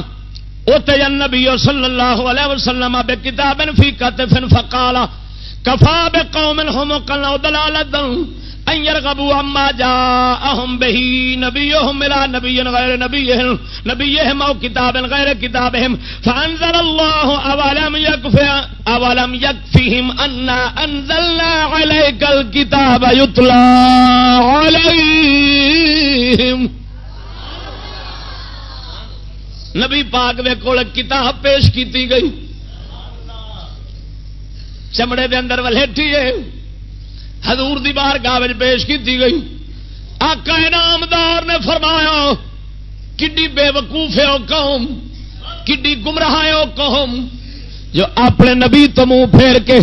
اوتے النبی صلی اللہ علیہ وسلم بے کتاب فی کتف فقالا، کفا بے قوم ہم قلنا دلالتا ان يرغبوا عما جاءهم به نبيهم الى نبي غير نبيهم نبيهم او كتاب غير كتابهم فانزل الله اولم يكفي اولم يكفيهم ان انزلنا عليك الكتاب يتلى عليهم نبی پاک دے کول کتاب پیش کیتی گئی۔ چمڑے دے اندر ولیٹی ہے۔ حضور دی بار گاہ پیش کی گئی۔ آقا انعامدار نے فرمایا، کڈی بے وقوف ہے وہ قوم، کڈی گمراہ ہے وہ قوم، جو اپنے نبی تو منہ پھیر کے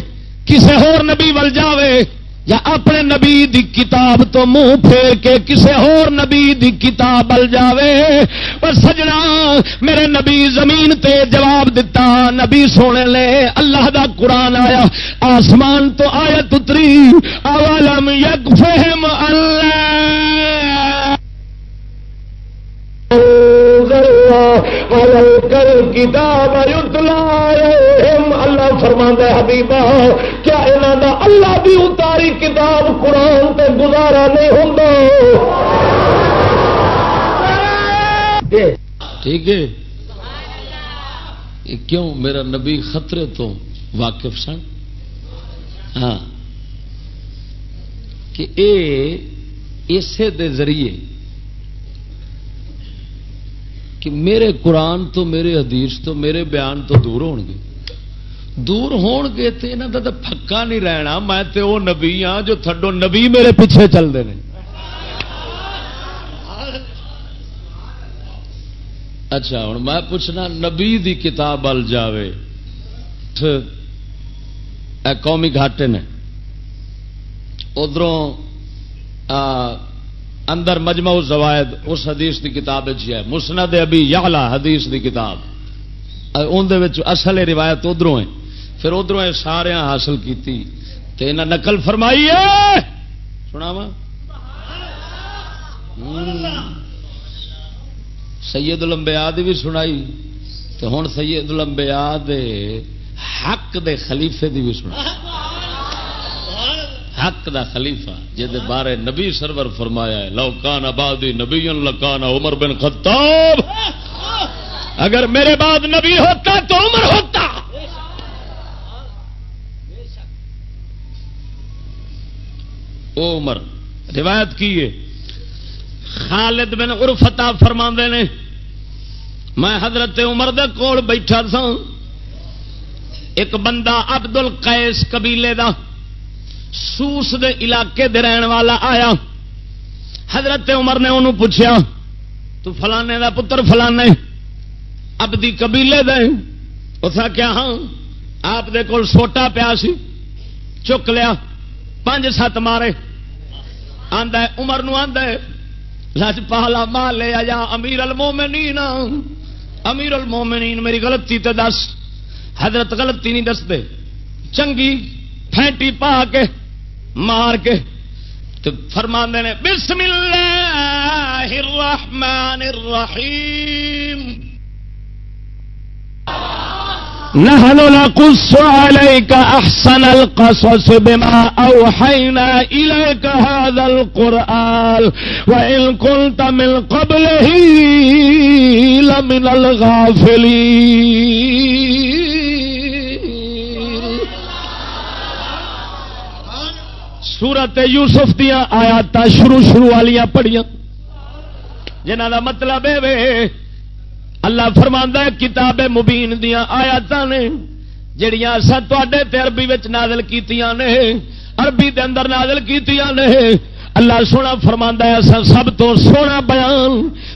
کسی ہور نبی ول جاوے۔ یا اپنے نبی دی کتاب تو منہ پھیر کے کسے اور نبی دی کتاب بل جاوے۔ پر سجنا، میرے نبی زمین تے جواب دیتا نبی سونے لے، اللہ دا قرآن آیا، آسمان تو آیا تتری اولم یک فہم اللہ کتاب اللہ فرما حبیبا کیا یہاں دا اللہ بھی اتاری کتاب قرآن تے گزارا نہیں ہوں ٹھیک ہے۔ کیوں میرا نبی خطرے تو واقف سن؟ ہاں۔ کہ اے اسے دے ذریعے کہ میرے قرآن تو میرے حدیث تو میرے بیان تو دور ہون گے۔ دور ہون گے تو یہاں کا تو پکا نہیں رہنا۔ میں تو وہ نبی ہاں جو تھڈو نبی میرے پیچھے چلتے ہیں اچھا ہوں میں پوچھنا، نبی دی کتاب بل جائے قومی گھاٹے نے۔ ادھر اندر مجمع زوائد اس حدیث کی کتاب ہے۔ مسند ابھی یالا حدیث کی کتاب۔ اندر اصل روایت ادھر ہے۔ پھر ادھر سارے حاصل کی نقل فرمائی ہے۔ سنا وا سید لمبیا بھی سنائی۔ تو ہوں سید لمبیا حق دے خلیفے دی بھی سنا حق دا خلیفہ جہد بارے نبی سرور فرمایا ہے لوکان آبادی نبی لکان عمر بن خطاب۔ اگر میرے بعد نبی ہوتا تو عمر ہوتا۔ او عمر، روایت کی ہے۔ خالد بن عرفتا فرما نے، میں حضرت عمر دے کول بیٹھا سا ایک بندہ عبد القیس قبیلے دا۔ سوس دے علاقے دے رہن والا آیا۔ حضرت عمر نے انہوں پوچھا تو فلانے دا پتر فلانے، ابدی قبیلے دے؟ اس کیا ہاں آپ دے کول سوٹا پیا سی، چک لیا پانچ سات مارے۔ آندا ہے، عمر نو آندا ہے، لج پالا مار لیا یا امیر المومنین امیر المومنین، میری غلطی تے دس۔ حضرت غلطی نہیں دس دے چنگی پھینٹی پا کے مار کے تو فرما نے، بسم اللہ الرحمن الرحیم. نحن نقص عليك أحسن القصص بما أوحينا إليك هذا القرآن وإن كنت من قبله لمن الغافلين. سورت یوسف دیا آیات شروع شروع والی پڑھیا جنہ کا مطلب ہے اللہ فرما ہے کتاب مبین دیا آیات نے، جڑیاں اصا تے عربی نازل کیتیاں نے، عربی دے اندر نازل کیتیاں نے۔ اللہ سونا فرما ہے اصا سب تو سونا بیان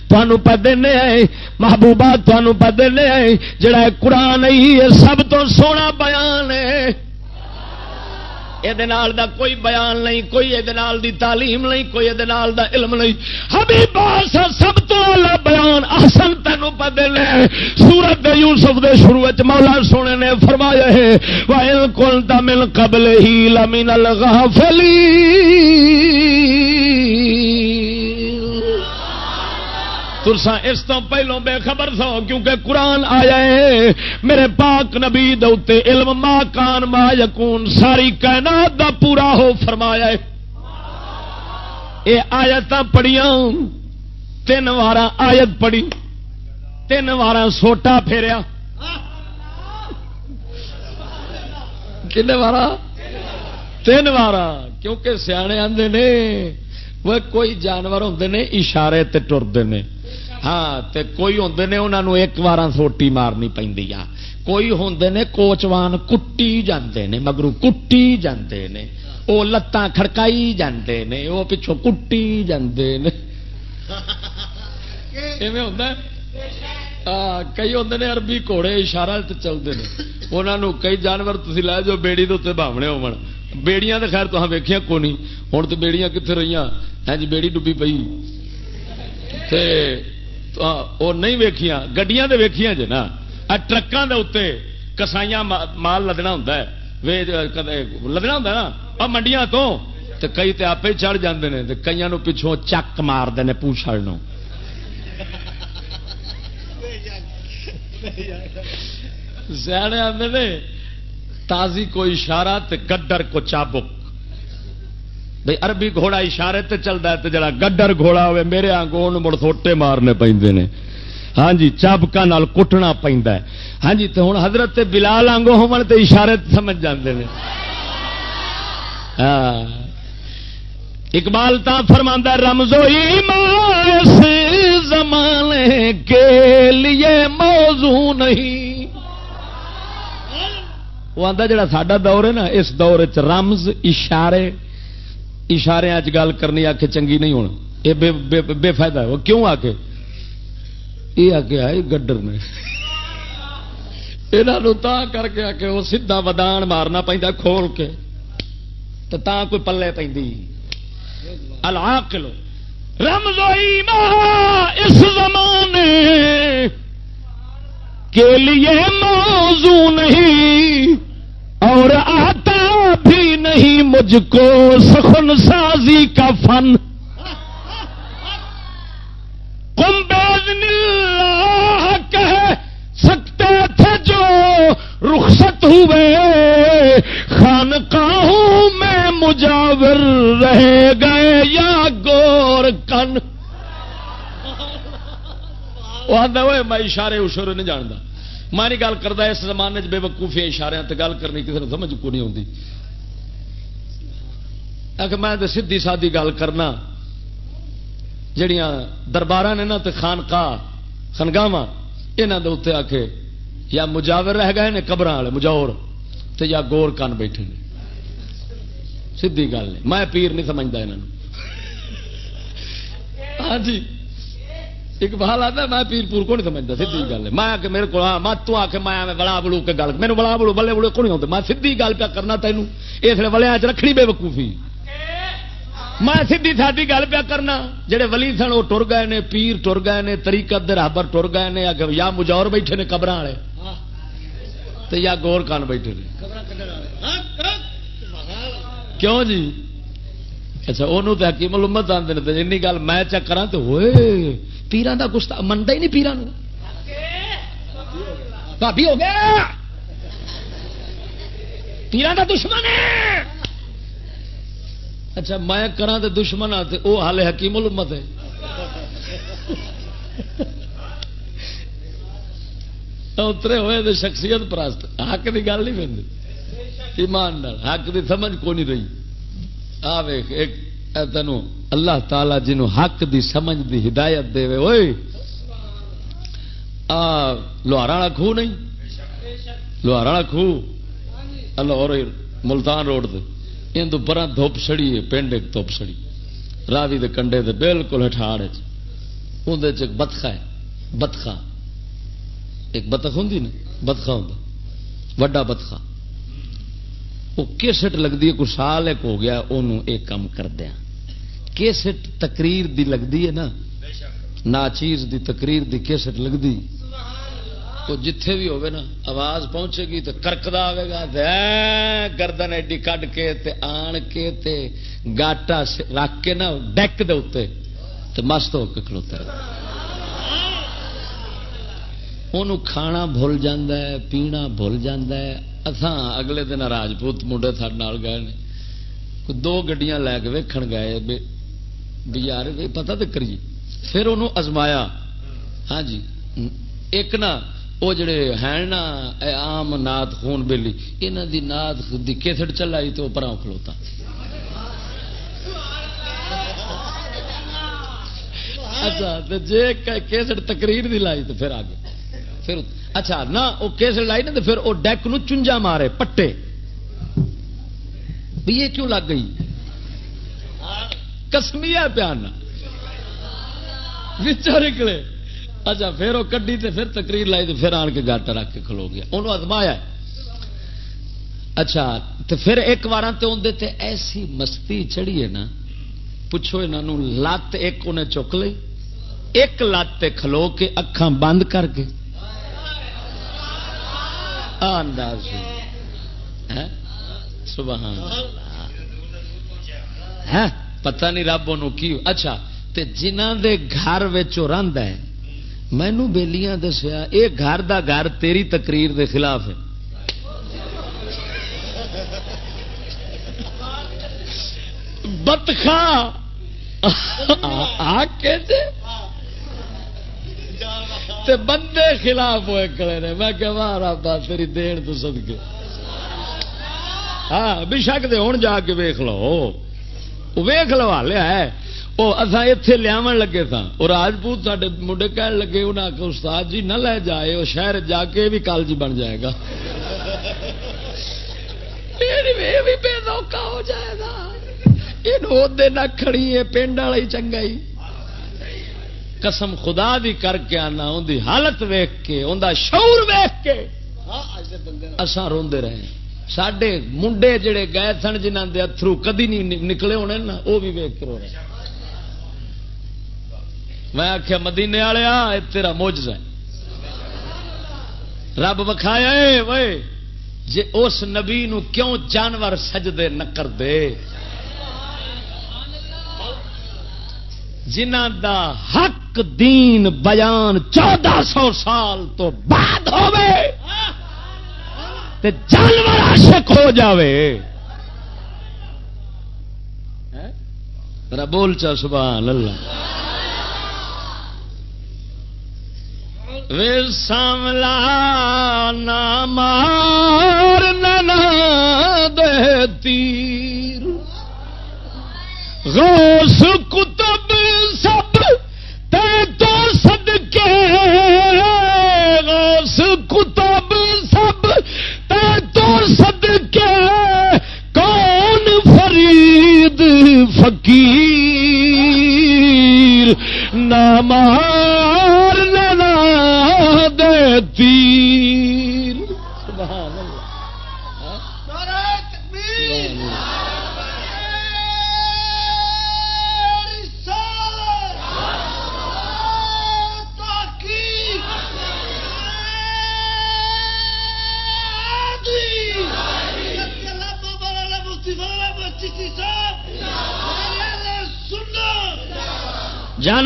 تمہوں پہ دینے آئے محبوبہ تمہوں پہ دینے آئے، جڑا قرآن ہی ہے، سب تو سونا بیان ہے۔ یہ کوئی بیان نہیں کوئی یہ دی تعلیم نہیں کوئی یہ دا علم نہیں حبیب سب تو اعلی بیان احسن تینوں تین پتے سورت یوسف دے شروع مولا سونے نے فرمایا ہے وائل کل تمل قبل ہی لمین الغافلین ترسا اس تو پہلو بے خبر سو کیونکہ قرآن آیا ہے، میرے پاک نبی دے علم، ما کان، ما یکون، ساری کائنات دا پورا ہو فرمایا ہے۔ یہ آیت پڑھیاں، تین وار آیت پڑھی، تین وار سوٹا پھیریا۔ کن وار تین وار کیونکہ سیانے آتے نے، وہ کوئی جانور ہوں نے، اشارے تے ٹرتے ہیں ہاں تے کوئی ہوں نے انہوں ایک بار سوٹی مارنی پہ کوئی ہوں نے کوچوان کٹی جاندے نے مگرو کٹی جاندے نے۔ وہ لتاں کھڑکائی جاندے نے وہ پچھوں کٹی جاندے نے۔ ایویں ہوندا کئی ہوں نے عربی گھوڑے اشارہ چلتے ہیں انہوں کئی جانور تھی لے جو بیڑی دے اوتے بھاونے ہو بیڑیاں تو خیر تو ویخیا کو نہیں ہوں تو بیڑیاں کتنے رہی ہے جی بیڑی ڈبی پی وہ نہیں ویکیا گڈیاں تو جی نا۔ ٹرکاں دے اتنے کسائیاں مال لدنا ہوں لدنا ہوں نا؟ منڈیاں تو۔ کئی تو آپ ہی چڑھ جاتے ہیں کئی پچھوں چک مارتے ہیں پوچھڑ سیاح آتے تازی کو اشارہ تے گڈر کو چابک۔ بھائی عربی گھوڑا اشارے تے چلتا ہے تو جڑا گڈر گھوڑا ہوئے، میرے آنگوں مڑ سوٹے مارنے پہ ہاں جی چابکا نال کٹنا پہ ہاں جی تو ہوں حضرت بلال آنگو ہون تے اشارے سمجھ جاندے نے۔ ہاں۔ اقبال تا فرماندہ رمزو ایمان زمانے کے لیے موضوع نہیں۔ وہ آتا جڑا ساڈا دور ہے نا، اس دور چ رمز، اشارے اشارے گل کرنی آ کے چنگی نہیں ہونا۔ یہ بے, بے, بے فائدہ ہے۔ وہ کیوں آ کے یہ آ کے آئے گڈر نے۔ یہاں کر کے آ کے وہ سیدا ودان مارنا پہ کھول کے۔ تو تا کوئی پلے پہ العاقل۔ رمز اس زمانے کے لیے موضوع نہیں۔ اور آتا بھی نہیں مجھ کو سخن سازی کا فن۔ کم اللہ کہہ سکتے تھے جو رخصت ہوئے۔ خان میں مجاور رہ گئے یا گور کن۔ میں اشارے اشورے نہیں جانتا۔ میں نہیں گل کرتا، اس زمانے بے وقوفی اشارے گل کرنی کسی نے سمجھ کو نہیں آتی میں تو سیدھی سادی گل کرنا۔ جڑیاں دربار نے نا تو خانقاہ خنگاواں یہاں کے اتنے آ کے یا مجاور رہ گئے نے قبر والے مجاور تو یا گور کن بیٹھے نے۔ سیدھی گل نہیں۔ میں پیر نہیں سمجھتا یہاں ہاں جی۔ اقبال آتا میں پیر پور کو نہیں سمجھتا سیدھی گل ہے میں میرے کو ہاں، تو آ کے میں بڑا بلو کے گل۔ میرے بڑا بلو بلے بلے کو نہیں ہوتے میں سیدھی گل پہ کرنا تینوں۔ اس لیے ولیا چ رکھنی بے وقوفی۔ میں سیدھی سادی گل پیا کرنا۔ جہے ولی سن وہ ٹر گئے نے، پیر ٹر گئے نے تریقت رابر ٹر گئے نے، یا مجور بیٹھے نے قبر والے یا گور کان بیٹھے نے۔ کیوں جی؟ اچھا وہ تو حکیم الامت آتے ہیں این گل میں چیک کرا تو ہوئے پیران کا گستا منتا ہی نہیں پیران بھابی ہو گیا۔ پیران کا دشمن ہے۔ اچھا میں کرا تو دشمن آ وہ حال حکیم الامت ہے۔ اترے ہوئے تو شخصیت پرست۔ حق کی گل نہیں بنتی ایمان حق کی سمجھ کو نہیں رہی۔ آ ویخ ایک تینوں اللہ تعالی جنوں حق دی سمجھ دی ہدایت دے ہوئے لوہارا والا خوہ نہیں؟ لوہارا والا خوہ لاہور ملتان روڈ دے ان پر دھوپ سڑی ہے پنڈ ایک دھوپ سڑی۔ راوی دے کنڈے دے بالکل ہٹاڑ اندر ایک بتخا ہے بتخا ایک بتخ ہوں نا؟ بتخا ہوں وڈا بتخا وہ کیسٹ لگتی ہے، کچھ سال ایک ہو گیا انہوں ایک کام کر دیا ہاں۔ کیسٹ تقریر دی لگتی ہے نا؟ ناچیز دی تقریر دی کیسٹ لگتی تو جتھے بھی ہوگی نا، آواز پہنچے گی تو کرکدا آئے گا گردن ایڈی کڈ کے تے آن کے تے گاٹا رکھ کے نا ڈیک دے اتنے تو مست ہو کے کھلوتا انہوں کھانا بھول جاندہ ہے، پینا بھول جاندہ ہے۔ اتھاں اگلے دن راجپوت منڈے تھے گئے دو گڈیاں لے کے ویکھن گئے بھی یار پتہ تو کریے۔ پھر انہوں ازمایا۔ ہاں جی ایک نا وہ جڑے ہیں نا آم نات خون بےلی یہاں دی نات دی کیسٹ چلائی تو پراؤ کھلوتا اچھا جی کیسٹ تقریر دی لائی تو پھر آگے۔ پھر اچھا نہ وہ کیسٹ لائی نا تو پھر وہ ڈیک نو چنجا مارے، پٹے۔ بھی یہ کیوں لگ گئی؟ کسمیا پیان نکلے۔ اچھا پھر وہ کڈی تے پھر تقریر لائی تو پھر آن کے گاٹا رکھ کے کھلو گیا۔ انہوں ازمایا اچھا تو پھر ایک بار تو اندر تے ایسی مستی چڑھی ہے نا، پوچھو یہاں لت ایک انہیں چک لی ایک لت کھلو کے اکھاں بند کر کے۔ انداز ہاں؟ سبحان ہے ہاں، پتہ نہیں رب ان کی اچھا تے جنہ دے گھر رند ہے مینو بیلیاں دسیا، اے گھر دا گھر تیری تقریر دے خلاف ہے۔ بتخا تے بندے خلاف ہوئے کھڑے نے۔ میں کہ مارا با تیری دین تو صدقے۔ ہاں بھی شک دے ہوں جا کے ویخ لو۔ ویخ لو لیا ہے۔ وہ اصا اتے لیا لگے تھا وہ راجپوت سارے منڈے کہن لگے انہیں آخر استاد جی نہ لے جائے، وہ شہر جا کے بھی کالج بن جائے گا۔ بے دھوکا ہو جائے گا۔ یہ نہ کھڑی ہے، پنڈ والا ہی چنگا ہی۔ قسم خدا دی کر کے آنا، ان دی حالت ویخ کے، ان دا شعور ویخ کے۔ اسان روندے رہے۔ سڈے منڈے جڑے گئے سن جنہ دے اترو کدی نہیں نکلے ہونے نا، وہ بھی ویخ کے رو رہے۔ میں آخیا مدینے والے تیرا موجز ہے رب بکھایا وے، جے اس نبی نو کیوں جانور سجدے نہ کر دے جنہ دا حق دین بیان چودہ سو سال تو بعد تے جانور عاشق ہو جاوے۔ ہاں؟ بول چا، سبحان اللہ۔ وے ساملا نامار ننا دہتی غوث کتب سب تے تو سد کے غوث کتب سب تے تو سد کون فرید فقیر؟ نامار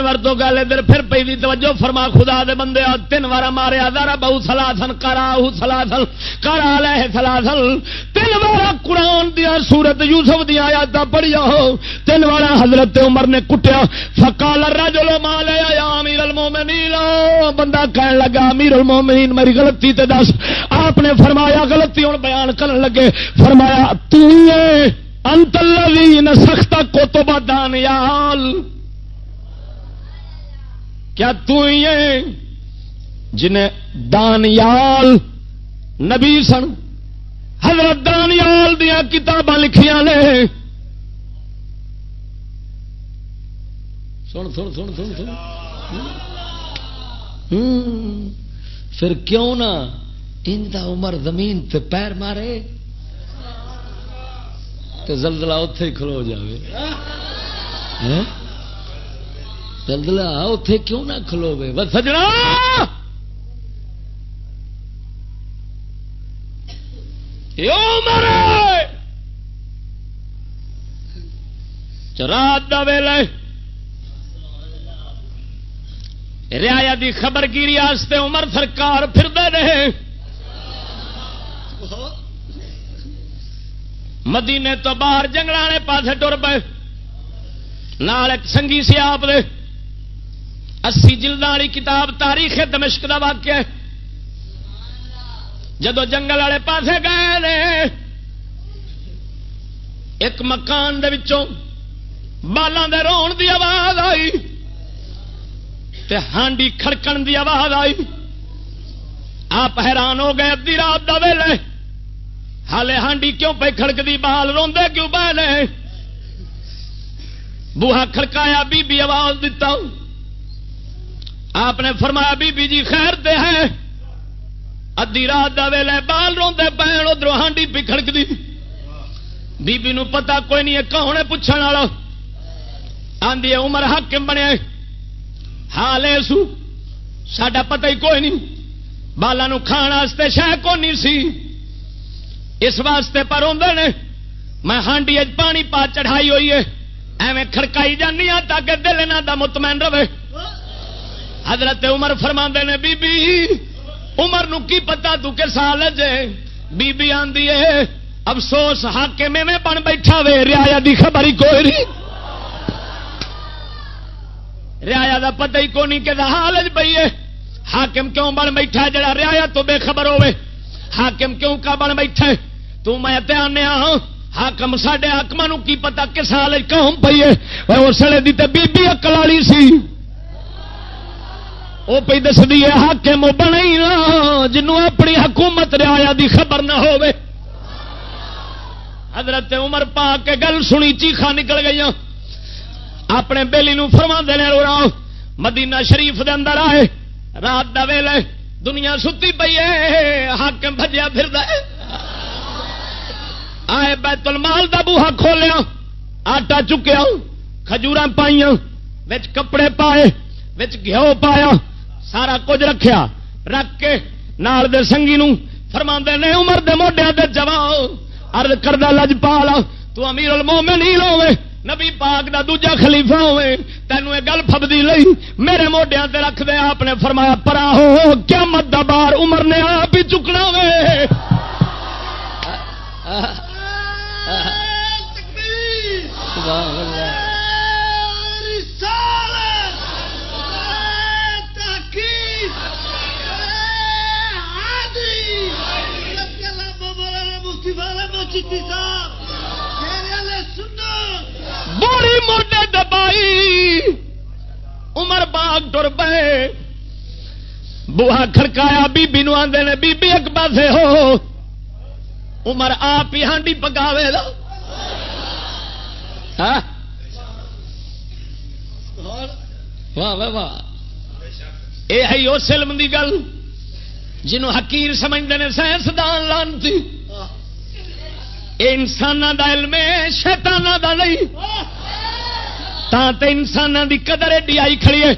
جانور تو گل ادھر پھر پی دی، توجہ فرما، خدا دے بندے تین وار مارے دارا بہو سلاسن کرا سلاسل کرا لے سلاسل۔ تین بار قرآن دیا، سورت یوسف دیا آیات پڑھیا ہو۔ تین بار حضرت عمر نے کٹیا۔ فکال رجلو مالے آیا امیر المومنین؟ بندہ کہن لگا، امیر المومنین، میری غلطی تے دس۔ آپ نے فرمایا، غلطی ہوں، بیان کرن لگے۔ فرمایا، تو انت الذین سخت کتب دانیال۔ کیا تو یہ جنہیں دانیال نبی سن؟ حضرت دانیال دیا کتاباں لکھیاں نے۔ سن سن سن سن سن۔ پھر کیوں نہ ان کا عمر زمین تے پیر مارے تو زلزلہ اتے ہی کھلو جائے ہاں؟ دلدلا اتے کیوں نہ کھلو بس سجنا! رات ویلے ریا دی خبر گیری عمر سرکار پھر رہے۔ مدینے تو باہر جنگل والے پاسے ٹر پے۔ نال ایک سنگی سی آپ دے۔ اسی جلد والی کتاب تاریخ دمشق کا واقعہ جدو جنگل والے پاسے گئے ایک مکان دے وچوں بالوں دے رون دی آواز آئی تے ہانڈی کھڑکن دی آواز آئی۔ آپ حیران ہو گئے ادی رات کا ویلے۔ ہالے ہانڈی کیوں پہ کھڑکتی بال روندے کیوں بہ بوہا کھڑکایا، بی بی آواز دیتا۔ ہوں آپ نے فرمایا بی بی جی خیر دے ہیں. ادی رات دا ویلے بال روندے پین ادھر ہانڈی پی کھڑکدی بی بی نو پتا کوئی نہیں کون ہے پوچھنے والا؟ آندی عمر حاکم بنیا حال سو، ساڈا پتہ ہی کوئی نہیں۔ بالا نو کھان واسطے شہ کو نہیں سی؟ اس واسطے پر آدھے نے، میں ہانڈی پانی پا چڑھائی ہوئی ہے۔ ایویں کھڑکائی جانی ہاں تاکہ دل نہ دا مطمئن رہے۔ حضرت عمر فرما نے بی بی عمر نو کی پتا تو کہ سال جے؟ بی بی آندی ہے، افسوس ہاکے میں میں بن بیٹھا وے ریا دی خبر ہی کوئی نہیں۔ ریا دا پتہ ہی کونی کہ حال پی ہے۔ حاکم کیوں بن بیٹھا جڑا ریا تو بے خبر ہوے حاکم کیوں کا بن بیٹھا ہے؟ تو میں تے آنے ہاں حاکم سڈے حاقم کی پتا کس حال کہوں پی ہے۔ اس ویلے دی تے بی بی اکل والی سی۔ وہ پہ دس دی ہے حاکم بنے جنوں اپنی حکومت ریا دی خبر نہ ہوے حضرت عمر پا کے گل سنی چیخا نکل گئی اپنے بیلی نو فرما دینے رو رہا مدینہ شریف دے اندر آئے۔ رات دا ویلے دنیا ستی پی ہے، حاکم بجیا پھر آئے بیت المال دا بوہا کھولیا، آٹا چکیا کھجور پائیا کپڑے پائے گھیو پایا۔ سارا کچھ رکھیا، رکھ کے نال دے سنگی نو فرما نے عمر دے موڈیا دے جواؤ ارد کردہ لج پالا تو امیر المومن ہی لوے نبی پاک دا دوجا خلیفہ ہوئے تینوں یہ گل فبدی لئی، میرے موڈیا تے رکھ دے، آپ نے فرمایا، پرا ہو کیا مت بار عمر نے آپ ہی چکنا وے سبحان اللہ۔ بوڑی موڈے دبائی، عمر باغ ٹر پے بوہا کھڑکایا بی بی نو آدھے نے بی بی ایک پاسے ہو۔ عمر آپ ہی ہانڈی پکاوے دا ہاں؟ واہ واہ واہ۔ یہ ہے اس علم دی گل جنہوں حکیر سمجھتے ہیں سائنسدان لانتی۔ انسان دا علم شیطان دا نہیں۔ تا انسان دی قدر ایڈی آئی کھڑی ہے۔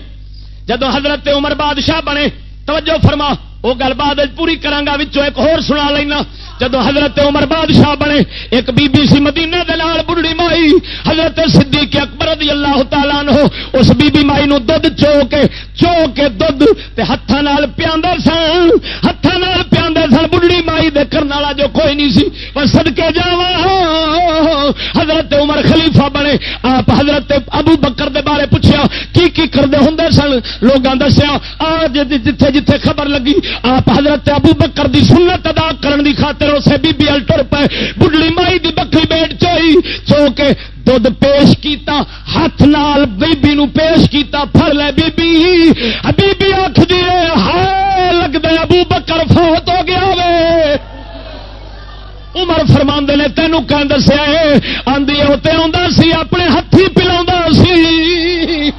جدو حضرت عمر بادشاہ بنے، توجہ فرما، وہ گل بعد پوری کرانگا ایک ہور سنا لینا۔ جدو حضرت عمر بادشاہ بنے، ایک بی بی سی مدینہ دے نال بڑھڑی مائی۔ حضرت صدیق اکبر رضی اللہ تعالیٰ عنہ، اس بی بی مائی نو دودھ چو کے چو کے دودھ تے ہتھاں نال پیاندا سن ہتھاں بڑھڑی والا جو کوئی نہیں سی، پر صدکے جاواں۔ حضرت عمر خلیفہ بنے۔ آپ حضرت ابو بکر دے بارے پوچھیا، کی کی کردے ہوندے سن؟ لوگاں دسیا، آ جی، جی، جتھے جتھے خبر لگی۔ آپ حضرت ابو بکر دی سنت ادا کرن دی خاطر اسے بی بی ٹر پے بڑھڑی مائی دی بکری بیٹ چوئی چو کے دھد پیش کیتا، ہاتھ نال بی بی نو پیش کیتا، پھڑ لے بی بی۔ بی بی آخ دی جی، ہائے لگتا ابو بکر فوت ہو گیا وے عمر فرما نے، تینوں کہ دسیا آدھی ہوتے آ سی، اپنے ہاتھی پلا سی۔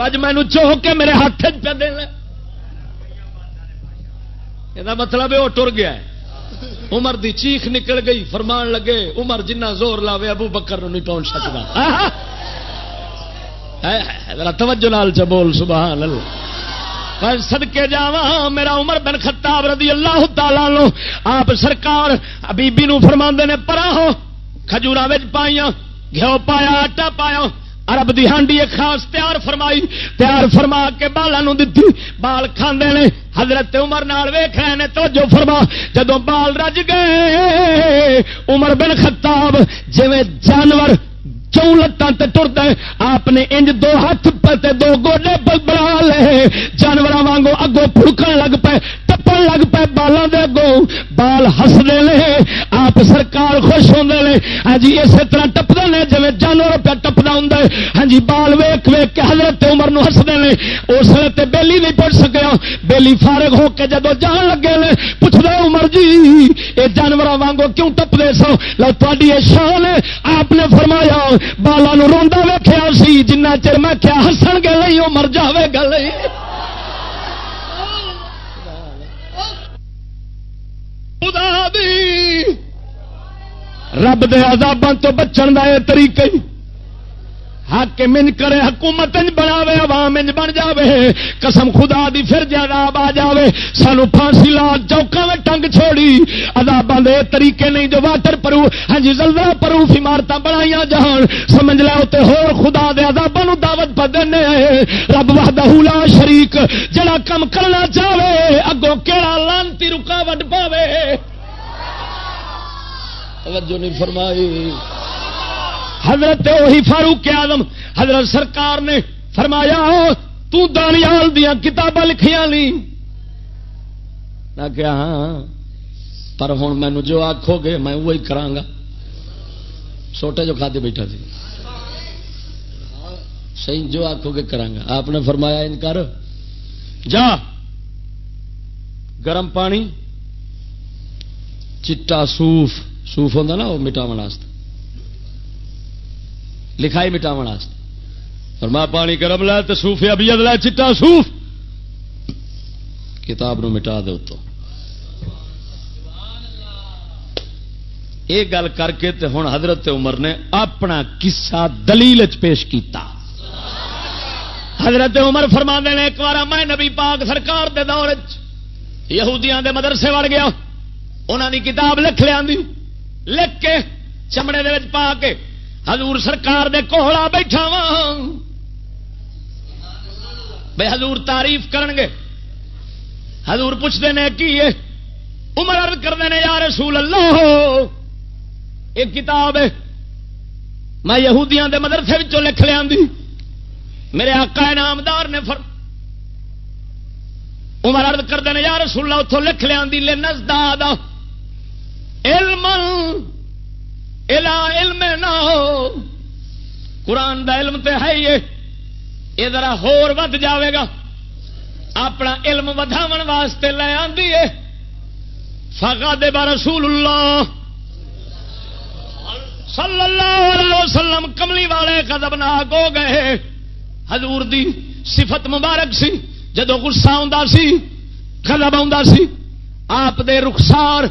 اج مینو چوہ کے میرے ہاتھ پہ دے یہ مطلب ہے وہ ٹر گیا ہے۔ عمر دی چیخ نکل گئی، فرمان لگے، عمر جنہ زور لاوے ابو بکر نہیں پہنچ سکتا توجہ لال چبول سبحان اللہ۔ سدکے جا میرا عمر بن خطاب رضی اللہ تعالی لو آپ سرکار بیبی نو فرما نے پرا ہو کھجور پائیا گھیو پایا، آٹا پایا، عرب دی ہانڈی ایک خاص تیار فرمائی، تیار فرما کے بالا نو دتی، بال کھاندے نے، حضرت عمر نال ویخ رہے ہیں تو جو فرما جدو بال رج گئے، عمر بن خطاب جی جانور چون لتان ٹرد آپ نے انج دو ہاتھ پہ دو گوڈے بنا لے جانور وانگو اگوں پڑکن لگ پے، ٹپن لگ پے بالوں دے اگوں۔ بال ہستے لے آپ سرکار خوش ہوتے ہیں ہاں جی اسی طرح ٹپتے ہیں جی جانور پہ ٹپتا ہوں ہاں جی بال ویک ویک کے حضرت عمر نو ہستے ہیں اس لیے بےلی نہیں پڑ سکیا۔ بےلی فارغ ہو کے جدو جان لگے نے پوچھتے عمر جی یہ جانور وانگو کیوں ٹپتے سو؟ لو تاری شان ہے۔ آپ نے فرمایا، بالا روڈا روا ویخیا سی، جنہ چر میں کیا ہسن گے نہیں، وہ مر جائے گا نہیں۔ رب دے عذاباں تو بچن کا یہ طریقہ حق من کرے، حکومت بناوے، عوام انج بن جاوے۔ قسم خدا دی پھر جناب آ جاوے، سانو پھانسی لا چوکا میں ٹنگ چھوڑی۔ عذاباں دے طریقے نہیں جو واٹر پرو ہاں جی زلزلہ پروف عمارت بنائی جان۔ سمجھ لو تے ہور خدا دے عذاباں نو دعوت پہ دینے رب وحدہ لا شریک، جڑا کم کرنا چاہے، اگوں کیڑا لانتی رکاوٹ پاوے۔ توجہ نہیں فرمائی۔ حضرت وہی فاروق آدم حضرت سرکار نے فرمایا تو دانیال دیا کتاباں لکھیاں لی کیا ہاں پر ہوں مینو جو آخو گے، میں وہی کرا سوٹے جو کھاتے بیٹھا سی۔ صحیح، جو آخو گے کرا آپ نے فرمایا ان کر جا۔ گرم پانی۔ چٹا سوف۔ سوف ہوتا نا، وہ مٹاو لکھائی مٹاو فرما پانی گرم لا تو سوف ابیت لا چٹا سوف۔ کتاب نو مٹا دو تو یہ گل کر کے تے ہوں حضرت عمر نے اپنا کسا دلیل پیش کیتا۔ حضرت عمر فرما نے ایک بار میں نبی پاک سرکار دے دور یہودیاں دے مدرسے وڑ گیا۔ انہوں نے کتاب لکھ لیا لکھ کے چمڑے دے پا کے حضور سرکار دے کوہڑا بیٹھا وا بھائی حضور تعریف کرن گے۔ حضور پوچھتے ہیں کی عمر ارد کرتے ہیں یا رسول اللہ ایک کتاب ہے۔ میں یہودیاں دے مدرسے لکھ لیا میرے آقا نامدار نے فر عمر ارد کرتے ہیں یا رسول اللہ اتوں لکھ لیا نزداد علم الا علم نہ ہو۔ قرآن دا علم تے ہے یہ۔ ذرا ہور ود جاوے گا۔ اپنا علم وداو واسطے لے آدھی ہے۔ فاقا دے با رسول اللہ۔ صلی اللہ علیہ وسلم کملی والے قدم ناک ہو گئے۔ حضور دی صفت مبارک سی۔ جدو گسا آ سی قدم آ سی۔ آپ دے رخسار،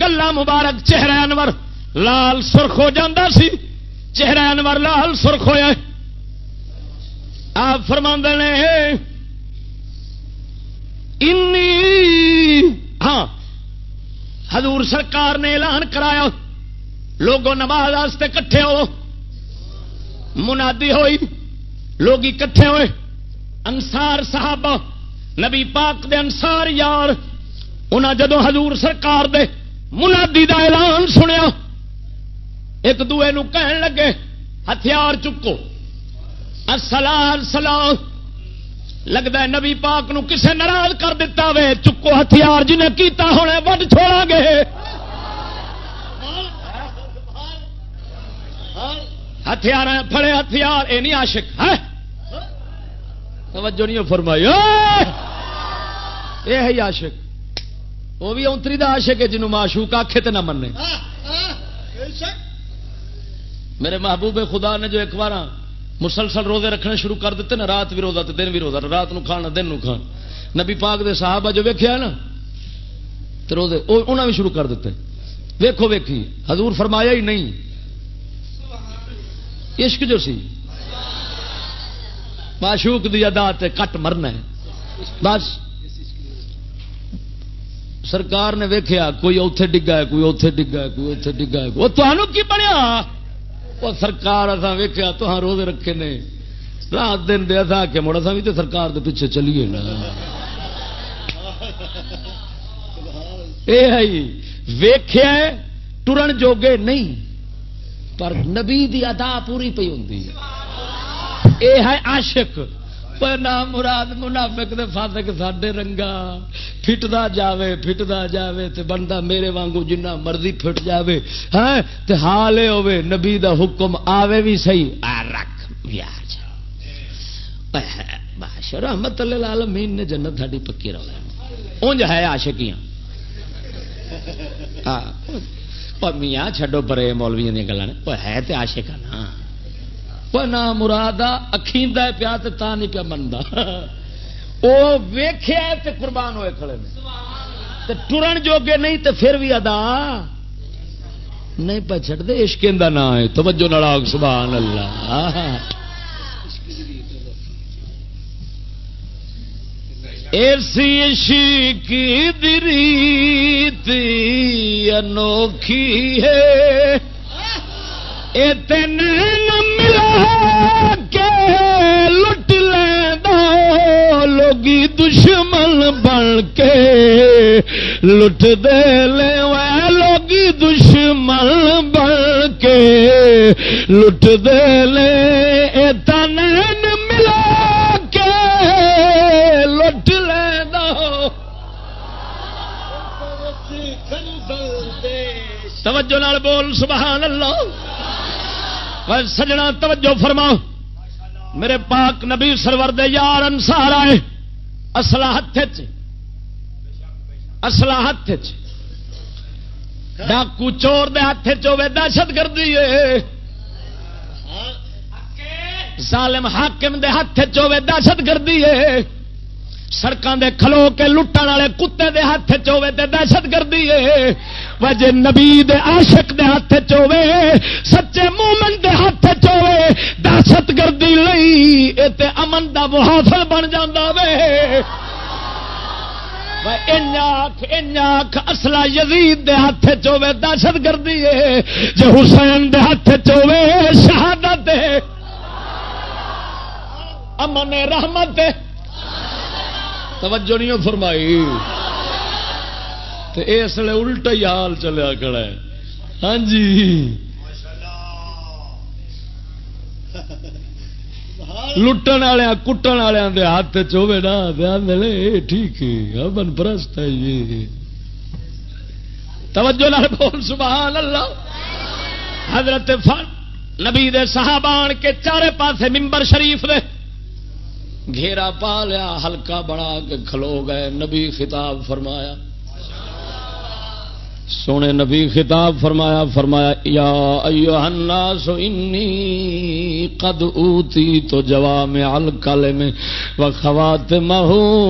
گلا مبارک چہرہ انور لال سرخ ہو جاتا سی، چہرہ انور لال سرخ ہوا آپ فرما نے ہاں حضور سرکار نے اعلان کرایا، لوگوں نماز کٹھے ہو منادی ہوئی، لوگ کٹھے ہوئے۔ انسار صاحب نبی پاک دے انسار یار انہیں جدو حضور سرکار دے منادی دا اعلان سنیا ایک دوے نو کہن لگے، ہتھیار چکو۔ سلام سلام۔ لگتا ہے نبی پاک نو کسے ناراض کر دیتا وے، چکو ہتھیار جنہیں کیتا ہونے وڈ چھوڑا گے۔ ہتھیار پڑے ہتھیار یہ نہیں آشک ہے توجہ نہیں فرمائی۔ یہ ہے آشک وہ بھی اونتری دا آشک ہے جنوب معشوق آخے تو نہ مننے ہاں، ہاں، میرے محبوب خدا نے جو ایک بار مسلسل روزے رکھنے شروع کر دیتے نا، رات بھی روزہ دن بھی روزہ، رات نو کھانا، دن نو کھانا۔ نبی پاک دے صحابہ جو ویکیا نا تو روزے انہیں بھی شروع کر دیتے۔ ویکو ویکھی، حضور فرمایا ہی نہیں۔ عشق جو سی، معشوق دی ادا کٹ مرنا ہے۔ بس۔ سرکار نے ویکیا کوئی اوتے ڈگا ہے، کوئی اوتے ڈگا ہے، کوئی اوتے ڈگا ہے۔ وہ تمہوں کی بنیا؟ وہ سرکار اصا ویکیا تو ہاں روزے رکھے نے۔ رات دن دے اصا کے مڑ اصا بھی تو سرکار دے پیچھے چلیے نا۔ یہ جی، ویخیا ٹرن جوگے نہیں، پر نبی دی ادا پوری پی ہوں یہ ہے عاشق۔ نام مراد منافق دے فاسق ساڈے رنگا فٹدا جاوے فٹدا جاوے تے بندہ میرے وانگو جنہ مرضی فٹ جاوے ہاں تے حال ہوے نبی دا حکم آوے بھی صحیح آ رکھ یار بادشاہ رحمت اللہ العالمین نے جنت ساڈی پکی رہا اونج ہے عاشقیاں ہاں میاں چھڈو پرے مولویاں دی گلاں ہے تے عاشق نا وہ نہ مراد اکھیند پیا تا نہیں پیا منتا وہ ویخیا قربان ہوئے کھڑے نے۔ ٹرن جوگے نہیں تو پھر بھی ادا۔ نہیں پہ چڑ دے عشق دا نا ہے۔ توجہ نڑاگ سبحان اللہ۔ ایسی عشق دریتی انوکھی ہے۔ اے تین کے لٹ لے دو لوگی دشمن بن کے لٹ دے لے لوگی دشمن بن کے لٹ دے لے تن ملا کے لٹ لے دو توجہ نال بول سبحان اللہ۔ سجنا توجہ فرما۔ میرے پاک نبی سرور دے یار انسار آئے۔ اصلا ہاتھ اصلا ہاتھ ڈاکو چور دے ہاتھ چوے دہشت گردی ظالم حاکم دے ہاتھ چوے دہشت گردی ہے سڑکوں دے کھلو کے لٹن والے کتے دے ہاتھ چوے تے دہشت گردی ہے وجہ نبی دے عاشق دے ہاتھ چوے سچے مومن دے ہاتھ چوے دہشت گردی لئی اے تے امن دا محافظ بن جاندا وے۔ اصلا یزید دے ہاتھ چوے دہشت گردی ہے جو حسین دے ہاتھ چوے شہادت امن رحمت توجہ نہیں فرمائی۔ تو اس لیے الٹا ہی حال چلیا کڑا ہے۔ ہاں جی۔ لٹن والے کٹن والے ہاتھ چوے نا، دے ٹھیک ہے امن پرست ہے یہ توجہ نال بول، سبحان اللہ۔ حضرت نبی دے صحابان کے چارے پاسے ممبر شریف دے۔ گھیرا پا لیا ہلکا بڑا کے کھلو گئے، نبی خطاب فرمایا۔ سونے نبی خطاب فرمایا فرمایا، یا ایوہ الناس انی قد اوتی تو جوام الکلم وخواتمہ،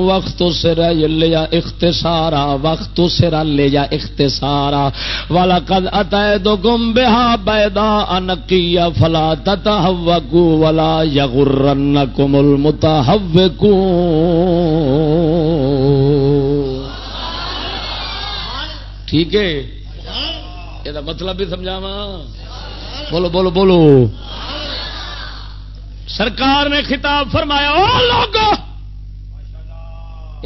وقت سرا لیا اختصارا، وقت سرا لیا اختصارا، ولقد اتیدکم بها بیدا نقیہ فلا تتحوکو ولا یغرنکم المتحوکو ٹھیک ہے؟ یہ مطلب بھی سمجھاوا بولو بولو بولو۔ سرکار نے خطاب فرمایا، او لوگ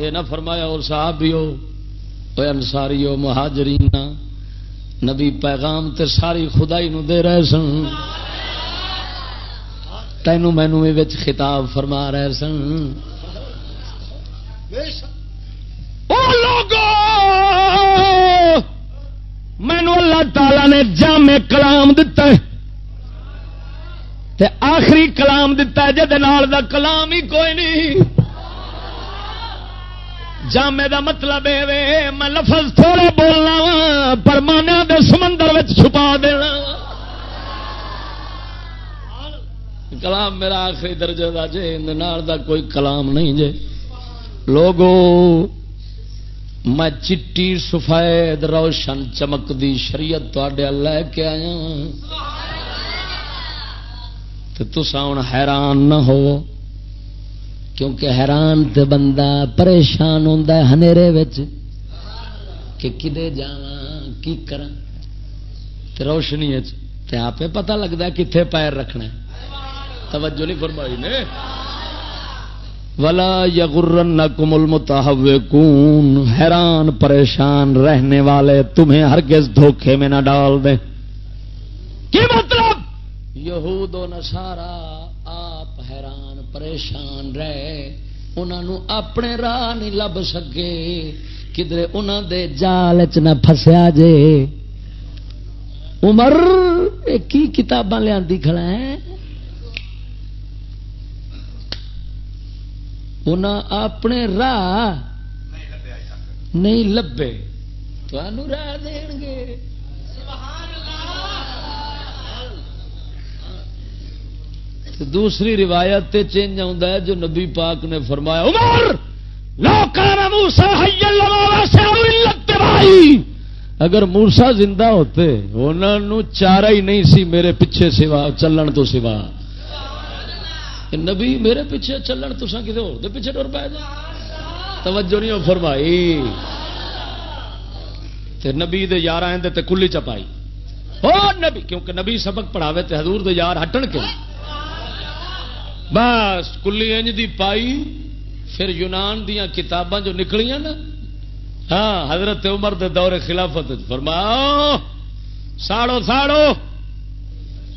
یہ نہ فرمایا، اور صاحب بھی ہو انساری ہو مہاجرین نبی پیغام تے ساری خدائی نو دے رہے سن۔ تینوں مینو خطاب فرما رہے سن۔ مینو اللہ تعالی نے جامع کلام دتا ہے۔ تے آخری کلام دتا ہے جہد دا کلام ہی کوئی نہیں۔ جامے دا مطلب ہے میں لفظ تھوڑے بولنا وا، پر مانا دے سمندر چھپا دینا۔ کلام میرا آخری درجے کا جی دا کوئی کلام نہیں جے۔ لوگو میں چٹی سفید روشن چمک دی شریعت لے کے آیا ہاں۔ تو تسا ہوں حیران نہ ہو کیونکہ حیران تے بندہ پریشان ہوتا ہے ہنیرے کہ کدے جا کی کر روشنی آپ پتا لگتا کتنے پیر رکھنا توجہ نہیں فرمائی نے؟ ولا یغرن کمل متحوکون حیران پریشان رہنے والے تمہیں ہرگز دھوکے میں نہ ڈال دیں۔ کی مطلب؟ یہود و نسارا آپ حیران پریشان رہے انہوں اپنے راہ نہیں لب سکے۔ کدھر انہوں دے جال چ نہ فسیا جے۔ عمر کی کتاباں لیا کھڑا ہے؟ اپنے راہ نہیں لبے۔ راہ دین گے۔ دوسری روایت چینج آ جو نبی پاک نے فرمایا، عمر! لو موسا اگر زندہ ہوتے انہوں چارا ہی نہیں سی میرے پیچھے سوا، چلن تو سوا۔ نبی میرے پیچھے چلن تو کسی ہو پیچھے ٹر پائے توجہ نہیں فرمائی۔ تے نبی دے یار آئے تے کلی چپائی۔ او نبی، کیونکہ نبی سبق پڑھاوے تے حضور دے یار ہٹن کے۔ بس کلی انج دی پائی، پھر یونان دیا کتاباں جو نکلیاں نا۔ ہاں حضرت عمر دے دور خلافت فرماؤ، ساڑو ساڑو۔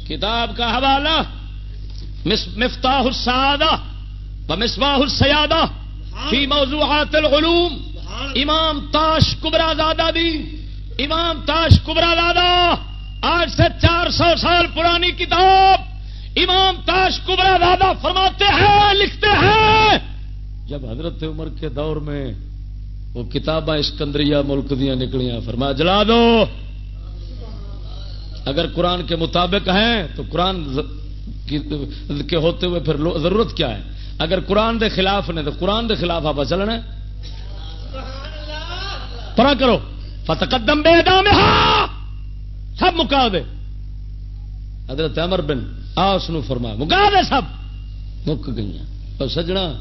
کتاب کا حوالہ۔ مفتاح السعادہ و مصباح السیادہ فی موضوعات العلوم. امام تاش کبرا زادہ دی. امام تاش کبرا زادہ. آج سے چار سو سال پرانی کتاب امام تاش کبرا زادہ فرماتے ہیں لکھتے ہیں۔ جب حضرت عمر کے دور میں وہ کتاباں اسکندریہ ملک دیا نکلیاں فرما جلا دو۔ اگر قرآن کے مطابق ہیں تو قرآن کے ہوتے ہوئے پھر ضرورت کیا ہے؟ اگر قرآن دے خلاف نے تو قرآن دے خلاف آپ چلنا پرا کرو۔ فتقدم بے دام سب مکا دے۔ حضرت امر بن آس فرما، مکا دے سب۔ مک گئی اور سجنا،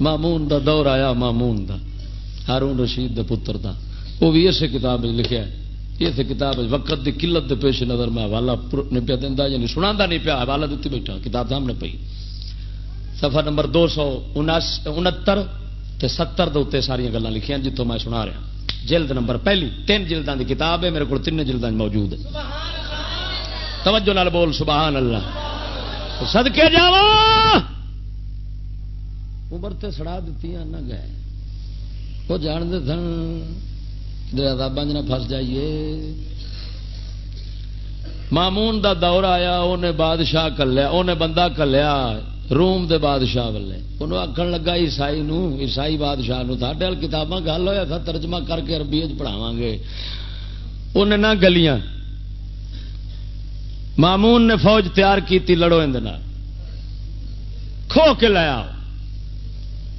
مامون دا دور آیا، مامون دا، ہارون رشید دے پتر دا۔ وہ بھی اسے کتاب لکھا ہے۔ اس کتاب وقت دی قلت دے پیش نظر میں حوالہ نہیں پیا دینا یعنی سنا نہیں پیا، حوالہ دیتی بیٹھا، کتاب سامنے پی سفر نمبر دو سو انہتر ستر دے ساریا گلان لکھیا جتوں میں سنا رہا۔ جلد نمبر پہلی، تین جلدان دی کتاب ہے، میرے کو تین جلدان موجود ہے۔ توجہ نال بول، سبحان اللہ۔ سدکے جا عمر تے سڑا دیتی نہ گئے۔ وہ جانتے سن دریا نہ پس جائیے۔ مامون دا دور آیا انہیں بادشاہ کلیا انہیں بندہ کلیا، روم دے بادشاہ والے۔ انہوں آخر لگا، عیسائی نو، عیسائی بادشاہ نو، تھا ڈل کتاباں گل ہوا تھا ترجمہ کر کے اربی پڑھاوا گے۔ انہیں نہ گلیاں۔ مامون نے فوج تیار کی لڑو اندر کھو کے لایا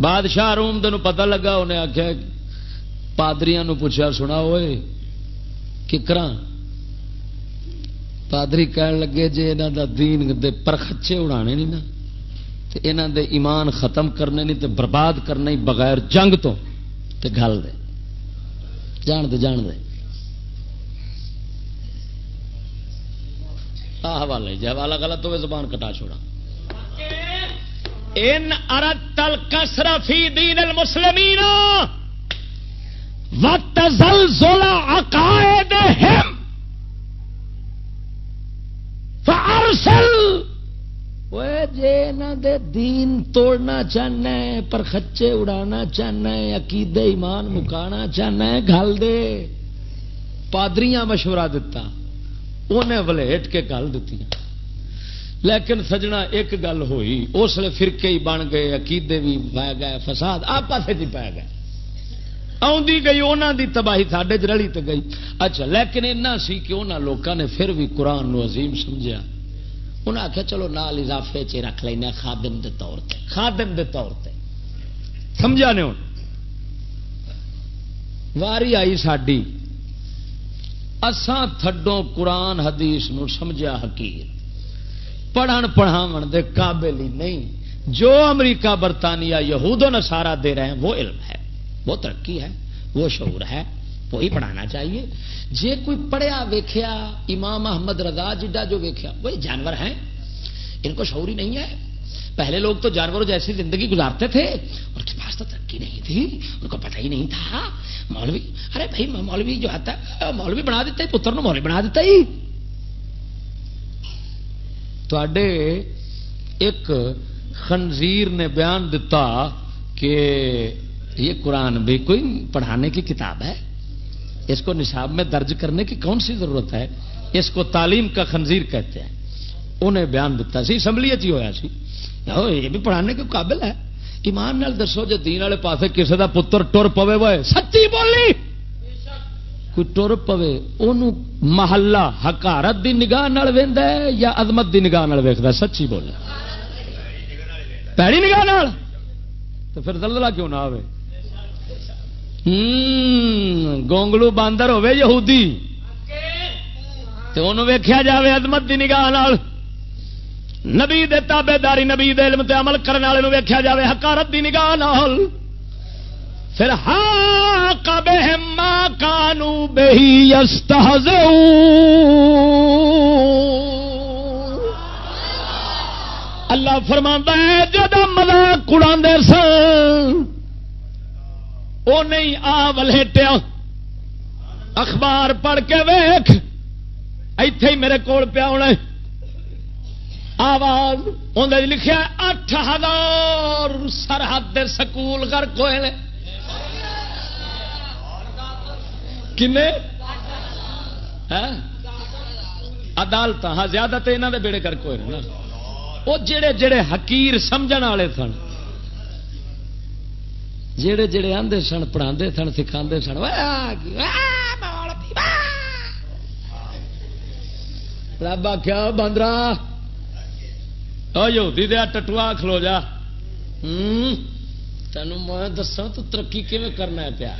بادشاہ روم دن پتہ لگا انہیں آخیا پادریاں پوچھا، سنا ہوئے ککرا پادری کہن لگے جی یہاں دا دین دے پرخچے اڑانے نہیں نا تو یہاں دے ایمان ختم کرنے نہیں تو برباد کرنے بغیر جنگ تو، تے گل دے۔ جان دے جان دے۔ حوالے جی حوالہ غلط ہوئے، زبان کٹا چھوڑا۔ ان ارد الکسر فی دین المسلمین۔ وتزلزل عقائدهم فارسل جے نہ دے دین توڑنا چاہنا ہے پر خچے اڑانا چاہنا ہے عقید ایمان مکانا چاہنا ہے گل دے پادریاں مشورہ دتا۔ انہیں ولیٹ کے گل دیتی لیکن سجنا ایک گل ہوئی، اس لیے فرقے ہی بن گئے، عقیدے بھی پی گئے، فساد آپ پاسے جی پی گئے۔ آدھی گئی انہوں دی تباہی ساڈے رلی تو گئی۔ اچھا لیکن اینا سی کہ انہوں لوگوں نے پھر بھی قرآن نو عظیم سمجھا انہیں آخیا چلو نال اضافے چ رکھ لینا خادم دے طور تے۔ خادم دے طور تے۔ سمجھا نے واری آئی ساڈی۔ اساں تھڈوں قرآن، حدیث نو سمجھا حقیر۔ پڑھن پڑھاو دے قابل ہی نہیں۔ جو امریکہ، برطانیہ، یہود و نصارہ دے رہے ہیں، وہ علم ہے۔ وہ ترقی ہے، وہ شعور ہے، وہی پڑھانا چاہیے۔ جے کوئی پڑھیا ویخیا امام احمد رضا جڈا جو ویخیا وہی جانور ہیں۔ ان کو شعور ہی نہیں ہے۔ پہلے لوگ تو جانوروں جیسی زندگی گزارتے تھے، ان کے پاس تو ترقی نہیں تھی، ان کو پتہ ہی نہیں تھا۔ مولوی، ارے بھائی، مولوی جو آتا ہے مولوی بنا دیتا ہے پتر نو مولوی بنا دیتا ہی۔ ایک خنزیر نے بیان دیتا کہ یہ قرآن بھی کوئی پڑھانے کی کتاب ہے؟ اس کو نصاب میں درج کرنے کی کون سی ضرورت ہے؟ اس کو تعلیم کا خنزیر کہتے ہیں۔ انہیں بیان دیتا سی اسمبلی چی ہوا سی؟ یہ بھی پڑھانے کے قابل ہے۔ ایمان نال دسو جی دین والے پاس کسی کا پتر ٹر پوے، وہ سچی بولی؟ کوئی ٹر پوے ان محلہ حکارت دی نگاہ ہے یا عدمت دی نگاہ ویکد سچی بولے۔ پیڑی نگاہ تو پھر دلدلہ کیوں نہ آئے گونگلو باندر ہوے یہودی تو انہوں ویکھیا جاوے عظمت دی نگاہ نال نبی دے تابے داری نبی دے علم تے عمل کرنے والے ویکھیا جاوے حکارت دی نگاہ نال پھر ہاں کبے ماں کانو بہی اللہ فرما ہے جب مزاق اڑا سن وہ نہیں آ ولیٹیا اخبار پڑھ کے ویخ اتے ہی میرے کول پیا ہونا آواز اندر لکھا اٹھ ہزار سرحد سکول گرک ہوئے کنے؟ ہاں؟ عدالت ہاں زیادہ تو یہاں کے بیڑے کرک ہوئے نا۔ وہ جڑے جڑے حکیر سمجھ والے سن۔ جڑے جڑے آدھے سن پڑھا سن سکھا سن رب آخیا باندرا یہودی دیا ٹٹوا کھلو جا تین میں دسا تو ترقی کیون کرنا ہے پیا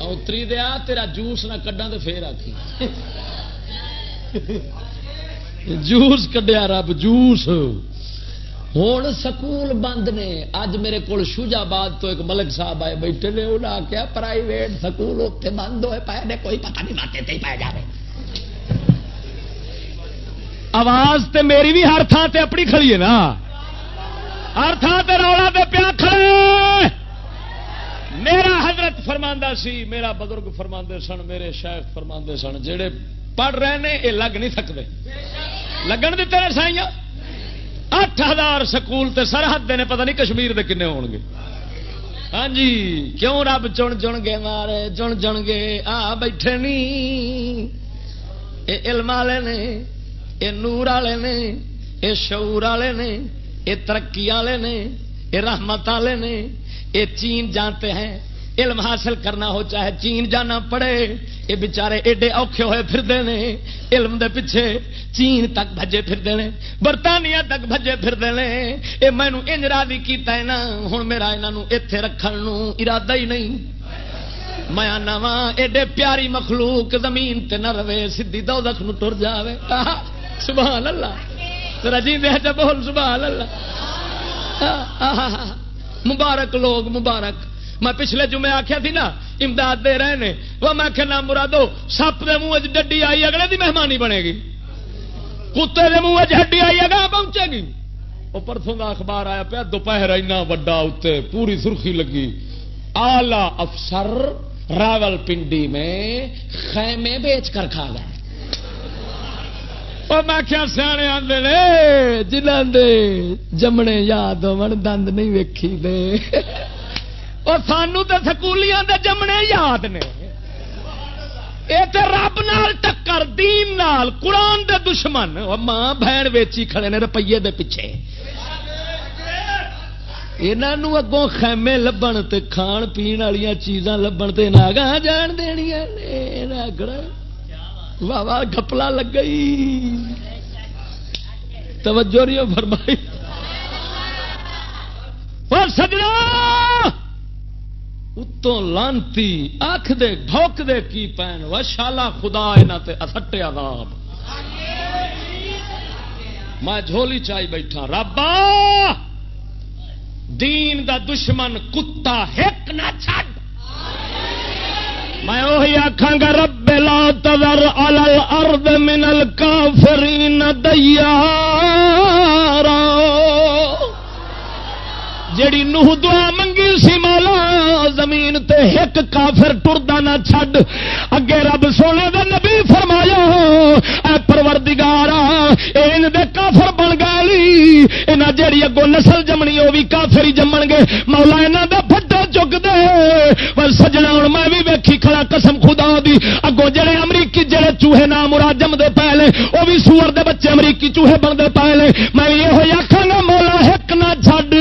اتری دیا تیرا جوس نہ کڈا تو پھر آخی جوس کڈیا رب جوس ہوں سکول بند نے۔ اج میرے کو شوجاباد تو ایک ملک صاحب آئے بیٹھے نے انہیں آخیا پرائیویٹ سکول اتنے بند ہوئے پائے نے، کوئی پتہ نہیں ماتے تے پائے جائے آواز تے میری بھی ہر تھان تے اپنی کھڑی ہے نا۔ ہر تھان تے رولا تے پیا کھڑے میرا حضرت فرماندہ سی، میرا بزرگ فرماندے سن، میرے شیخ فرماندے سن، جڑے پڑھ رہے ہیں یہ لگ نہیں سکتے لگن دیتے ہیں سائیاں۔ اٹھ ہزار سکول تے سرحد نے، پتہ نہیں کشمیر دے کنے ہون گے ہاں جی کیوں رب چن چن گے مارے، چن چن گے آ بیٹھے نہیں اے علم والے نے، اے نور والے نے، اے شعور والے نے، اے ترقی والے نے، اے رحمت والے نے، اے چین جانتے ہیں۔ علم حاصل کرنا ہو، چاہے چین جانا پڑے، یہ بچارے ایڈے اوکھے ہوئے پھرتے ہیں علم دے پیچھے چین تک بجے پھرتے ہیں برطانیہ تک بجے پھرتے ہیں یہ مینو انج راضی کیتا ہے نا ہوں میرا یہاں اتے رکھن ارادہ ہی نہیں۔ میں آنا وا ایڈے پیاری مخلوق زمین تے نہ رہے، سیدھی دو دکھ نو ٹر جائے سبحان اللہ۔ رجی دے بول، سبحان اللہ۔ مبارک لوگ، مبارک۔ میں پچھلے جمعے آخیا تھی نا، امداد دے رہے ہیں وہ میں کہنا مرادو، سپ کے منہ ڈڈی آئی، اگلے دی مہمانی بنے گی۔ کتے کے منہ ہڈی آئی اگا پہنچے گی۔ وہ پرسوں کا اخبار آیا پیا، دوپہر اینا وڈا اتنے پوری سرخی لگی۔ آلہ افسر راول پنڈی میں خیمے بیچ کر کھا گئے میں کیا سیانے آدھے جنہ دے جمنے یاد ہو دند نہیں ویکھی دے۔ اور سانو تو سکولیاں دے جمنے یاد نے۔ یہ رب نال ٹکر، دین نال، قرآن دے دشمن۔ ماں بہن ویچی کھڑے نے روپیے دے پیچھے۔ یہاں اگوں خیمے لبن تے کھان پین والی چیزاں لبن تے ناگا جان دنیا واہ واہ گپلا لگ گئی توجہ نہیں فرمائی۔ اور سجنا! اتوں لانتی آخ دے ڈھوک دے کی پین و شالا خدا یہاں تے اسٹے عذاب۔ میں جھولی چائی بیٹھا، ربا! دین دا دشمن کتا، ہک نہ چھڈ۔ میں وہی آخا گا، رب لا تذر علی الارض من الکافرین دیارا۔ جیڑی نوح دعا منگ منگی سی مولا زمین تے ایک کافر ٹردا نہ چھڈ۔ اگے رب سونے دے نبی فرمایا، اے پروردگارا این دے کافر بن گالی انہاں جیڑی اگوں نسل جمنی، او بھی کافر ہی جمن گے۔ مولا انہاں دا پھٹا چک دے۔ پر سجنا ہن، میں بھی ویکھی کھڑا قسم خدا دی۔ اگوں جڑے امریکی جڑے چوہے نام مراد جم دے پہلے، او بھی سور دے بچے امریکی چوہے بن دے پہلے۔ میں یہ ہویا گا مولا ایک نہ چھڈ۔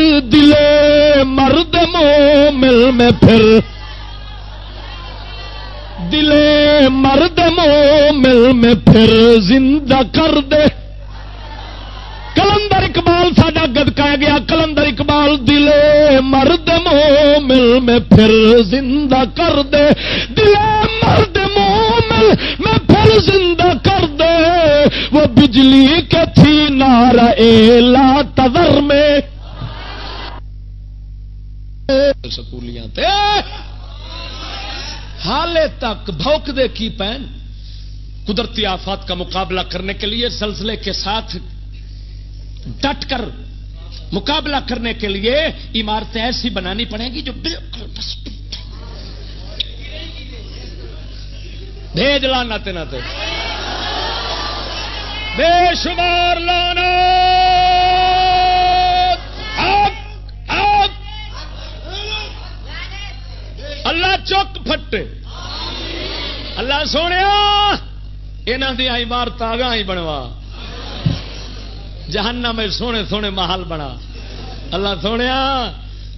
مومل میں پھر دلے مرد مومل میں پھر زندہ کر دے۔ کلندر اقبال ساڈا گد کہہ گیا، کلندر اقبال دلے مرد مومل میں پھر زندہ کر دے۔ دلے مرد مومل میں پھر زندہ کر دے۔ وہ بجلی کے تھی نار لا تذر میں۔ سکولیاں تے۔ حالے تک بھوک دے کی پین۔ قدرتی آفات کا مقابلہ کرنے کے لیے سلسلے کے ساتھ ڈٹ کر مقابلہ کرنے کے لیے عمارتیں ایسی بنانی پڑیں گی جو بالکل بس بھیج لانا تین بے شمار لانا۔ اللہ چک پھٹے۔ اللہ سونے یہاں دیا عمارت آگاہ ہی بنوا۔ جہانا میں سونے سونے محل بنا۔ اللہ سونے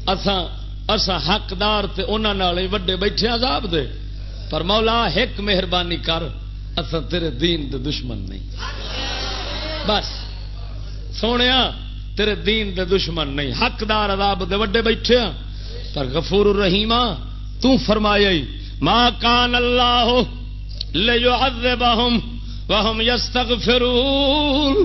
اسا حقدار تے انہوں ہی وڈے بیٹھے عذاب دے۔ پر مولا، ایک مہربانی کر اصا تیرے دین دے دشمن نہیں۔ بس، سونے تیرے دین دے دشمن نہیں۔ حقدار عذاب دے وڈے بیٹھے پر غفور الرحیم تو فرمایا ماں کان اللہ لے وہم یستغفرون.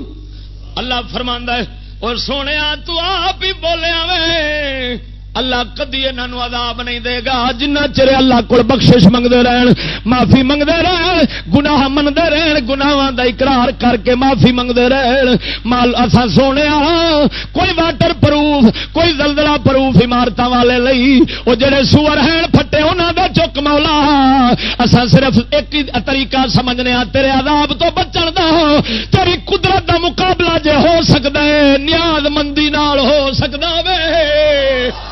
اللہ فرماندا ہے، اور سونے تو آپ ہی بولیا وے اللہ کدی یہاں عذاب نہیں دے گا۔ جنہ چر اللہ کو بخشش منگتے رہن، معافی منگتے رہن، گناہ منگتے رہن گناواں دا اقرار کر کے معافی منگتے رہن۔ مال اسا سونے کوئی واٹر پروف، کوئی زلزلہ پروف عمارت والے لئی وہ جڑے سور ہیں، پھٹے انہوں دا چک مولا۔ اسا صرف ایک طریقہ سمجھنے آ تیرے عذاب تو بچن دا ہاں، تیری قدرت دا مقابلہ جے ہو سکتا ہے، نیاز مندی نال ہو سکتا وے۔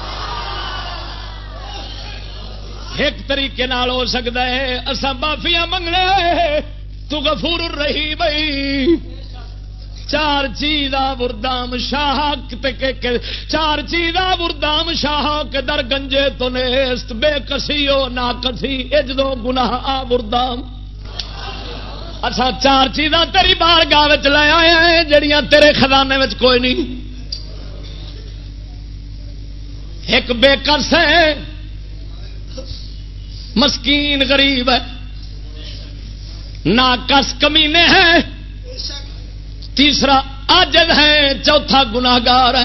ایک طریقے نال ہو سکتا ہے۔ اصا معافیا منگنے تو گفور رہی بھائی چار چیز وردام شاہ چار چیز وردام شاہ در گنجے تو نیست۔ بے کسی ہو نہ کسی اجدو گنا آ وردام۔ اچھا چار چیزاں تیری بار گاہ لے آئے ہیں، جڑیاں تیرے خزانے میں کوئی نہیں۔ ایک بے کس ہے مسکین غریب ہے۔ ناکس کمینے ہیں۔ تیسرا آجد ہے، چوتھا گناگار ہے۔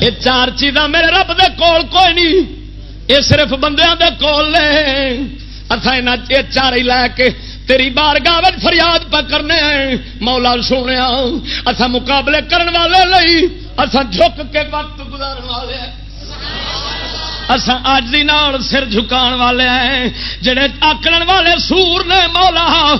یہ چار چیزاں میرے رب دے کول کوئی نہیں، یہ صرف بندیاں دے کول لے اچھا یہ چار ہی لے کے تیری بار گاہ فریاد پہ کرنے ہیں۔ مولا سونے اصا مقابلے کرن والے لئی اصا جھک کے وقت گزارن والے ہیں۔ اسان اج نال سر جھکان والے ہیں، جڑے آکڑ والے سور نے مولا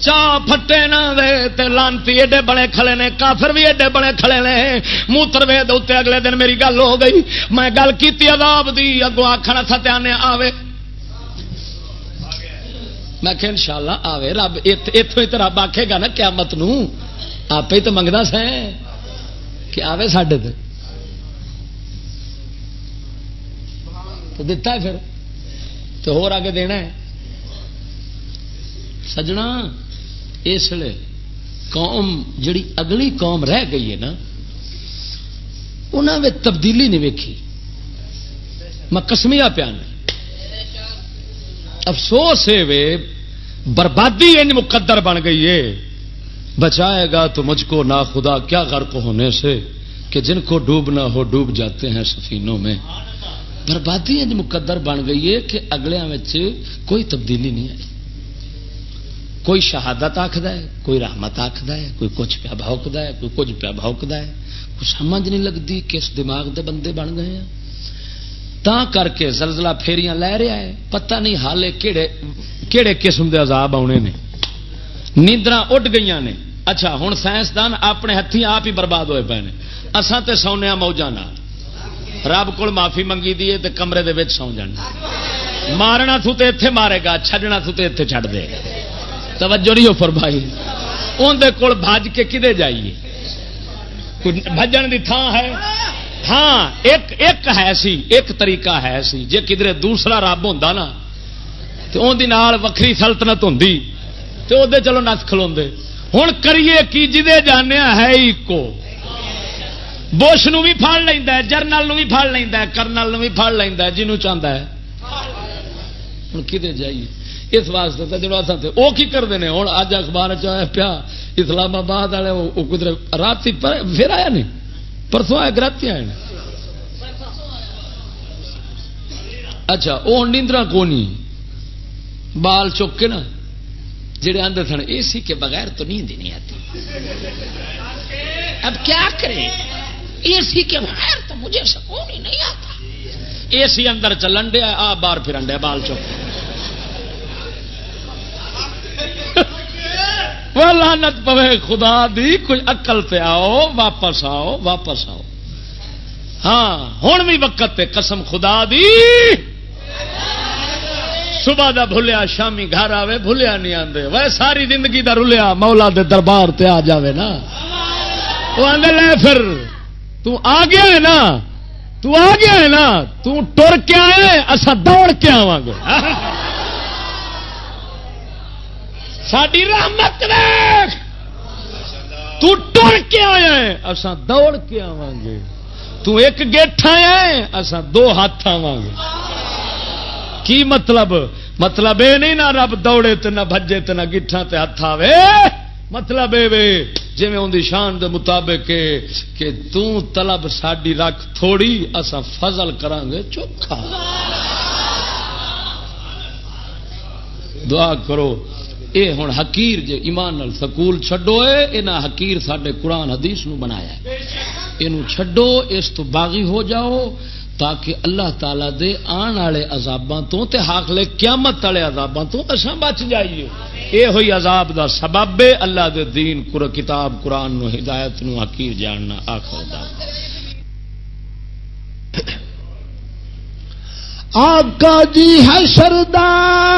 چا پھٹے نہ دے تے لانتی، ایڈے بڑے کھڑے نے، کافر بھی ایڈے بڑے کھڑے نے۔ موتر وے دے اگلے دن میری گل ہو گئی۔ میں گل کی عذاب دی اگو آخر ستیانے آوے۔ میں کہ انشاءاللہ آوے، رب اتوں ہی تو رب آکھے گا نا قیامت نو۔ آپ ہی تو منگتا سیں کہ آوے ساڈے تے۔ تو دتا ہے پھر۔ تو ہو آگے دینا ہے۔ سجنا، اس لیے قوم، جڑی اگلی قوم رہ گئی ہے نا انہوں نے تبدیلی نہیں ویکھی۔ میں کسمیا پیا افسوس ہے وے، بربادی ان مقدر بن گئی ہے۔ بچائے گا تو مجھ کو نہ خدا کیا غرق ہونے سے کہ جن کو ڈوبنا ہو، ڈوب جاتے ہیں سفینوں میں۔ بربادی انج مقدر بن گئی ہے کہ اگلے کوئی تبدیلی نہیں آئی۔ کوئی شہادت آخد ہے، کوئی رحمت آخد ہے، کوئی کچھ پیا بھوکد ہے، کوئی کچھ پیا بھوکد ہے۔ کچھ سمجھ نہیں لگتی کس دماغ دے بندے بن گئے ہیں۔ تا کر کے زلزلہ پھیریاں لے رہا ہے، پتہ نہیں حالے کہڑے کہڑے قسم دے عذاب آنے نے۔ نیندر اڈ گئی نے۔ اچھا ہوں سائنسدان اپنے ہاتھی آپ ہی برباد ہوئے پے نے۔ اسان تے سونے موجہ نہ رب کو معافی منگی دی تے کمرے دے وچ سو جانا مارنا تھو تے ایتھے مارے گا، چھڈنا تھو تے ایتھے چھڈ دے۔ توجہ نہیں ہو فرمائی۔ اندر کول بھج کے کدے جائیے؟ بھجن دی تھان ہے؟ ہاں ایک ایک ہے سی ایک طریقہ ہے سی جے کدھر دوسرا رب ہوں نا تو اندی نال وکری سلطنت ہوں تو وہ چلو نس کھلو ہوں کریے کی جدے جانے ہے ایکو۔ بوش نو بھی پڑ لینا جرنل بھی پڑ لینا کرنل بھی پڑ لینا جنوں چاہتا ہے۔ ہوں کدے جائیے۔ اس واسطے تو جب تھے وہ کی کرتے ہیں ہوں اج اخبار چیا پیا اسلام آباد والے وہ کدھر رات پھر آیا نہیں؟ پرسوں آیا گراتی آئے اچھا وہ نیندرا کونی؟ بال چک کے نا، جڑے آدھے سن، اے سی کے بغیر تو نیند ہی نہیں آتی۔ اب کیا کریں اے سی کے بغیر تو مجھے سکون ہی نہیں آتا۔ اے سی اندر چلن دیا آ باہر پھرن دیا بال چک وہ لانت پوے، خدا دی کوئی اقل پہ آؤ، واپس آؤ واپس آؤ۔ ہاں ہوں بھی وقت پہ قسم خدا دی۔ صبح دا بھولیا، شامی گھر آوے، بھولیا نہیں آندے۔ وہ ساری زندگی دا رلیا، مولا دے دربار تے آ جاوے نا۔ وہ آدھے لے پھر۔ تو آ گیا ہے نا؟ تو آ گیا ہے نا؟ تو ٹر کے آئے اصا دوڑ کے آواں گے۔ ساری رحمت ویخ تو ٹر کے آیا ہے اصا دوڑ کے آواں گے۔ تو ایک گیٹھا ہے اصا دو ہاتھ آواں گے۔ کی مطلب؟ مطلب یہ نہیں نہ رب دوڑے تو نہ بجے تو نہ گٹھا تے ہاتھ آوے۔ مطلب یہ جی ان شان دے مطابق کہ تو طلب ساڈی رکھ تھوڑی اسا فضل کران گے چوکھا۔ دعا کرو، اے ہوں حکیر جے ایمان نال سکول چھڈو اے حکیر ساڈے قرآن حدیث نو بنایا ہے اینو چھڈو، اس تو باغی ہو جاؤ۔ تاکہ اللہ تعالی دے آن والے عذاباں تو تے حاصل قیامت والے عذاباں تو اساں بچ جائیے۔ اے ہوئی عذاب دا سبب ہے اللہ دے دین قر کتاب، قرآن نو ہدایت نو حقیر جاننا، آخر دا۔ آپ کا جی ہے سردار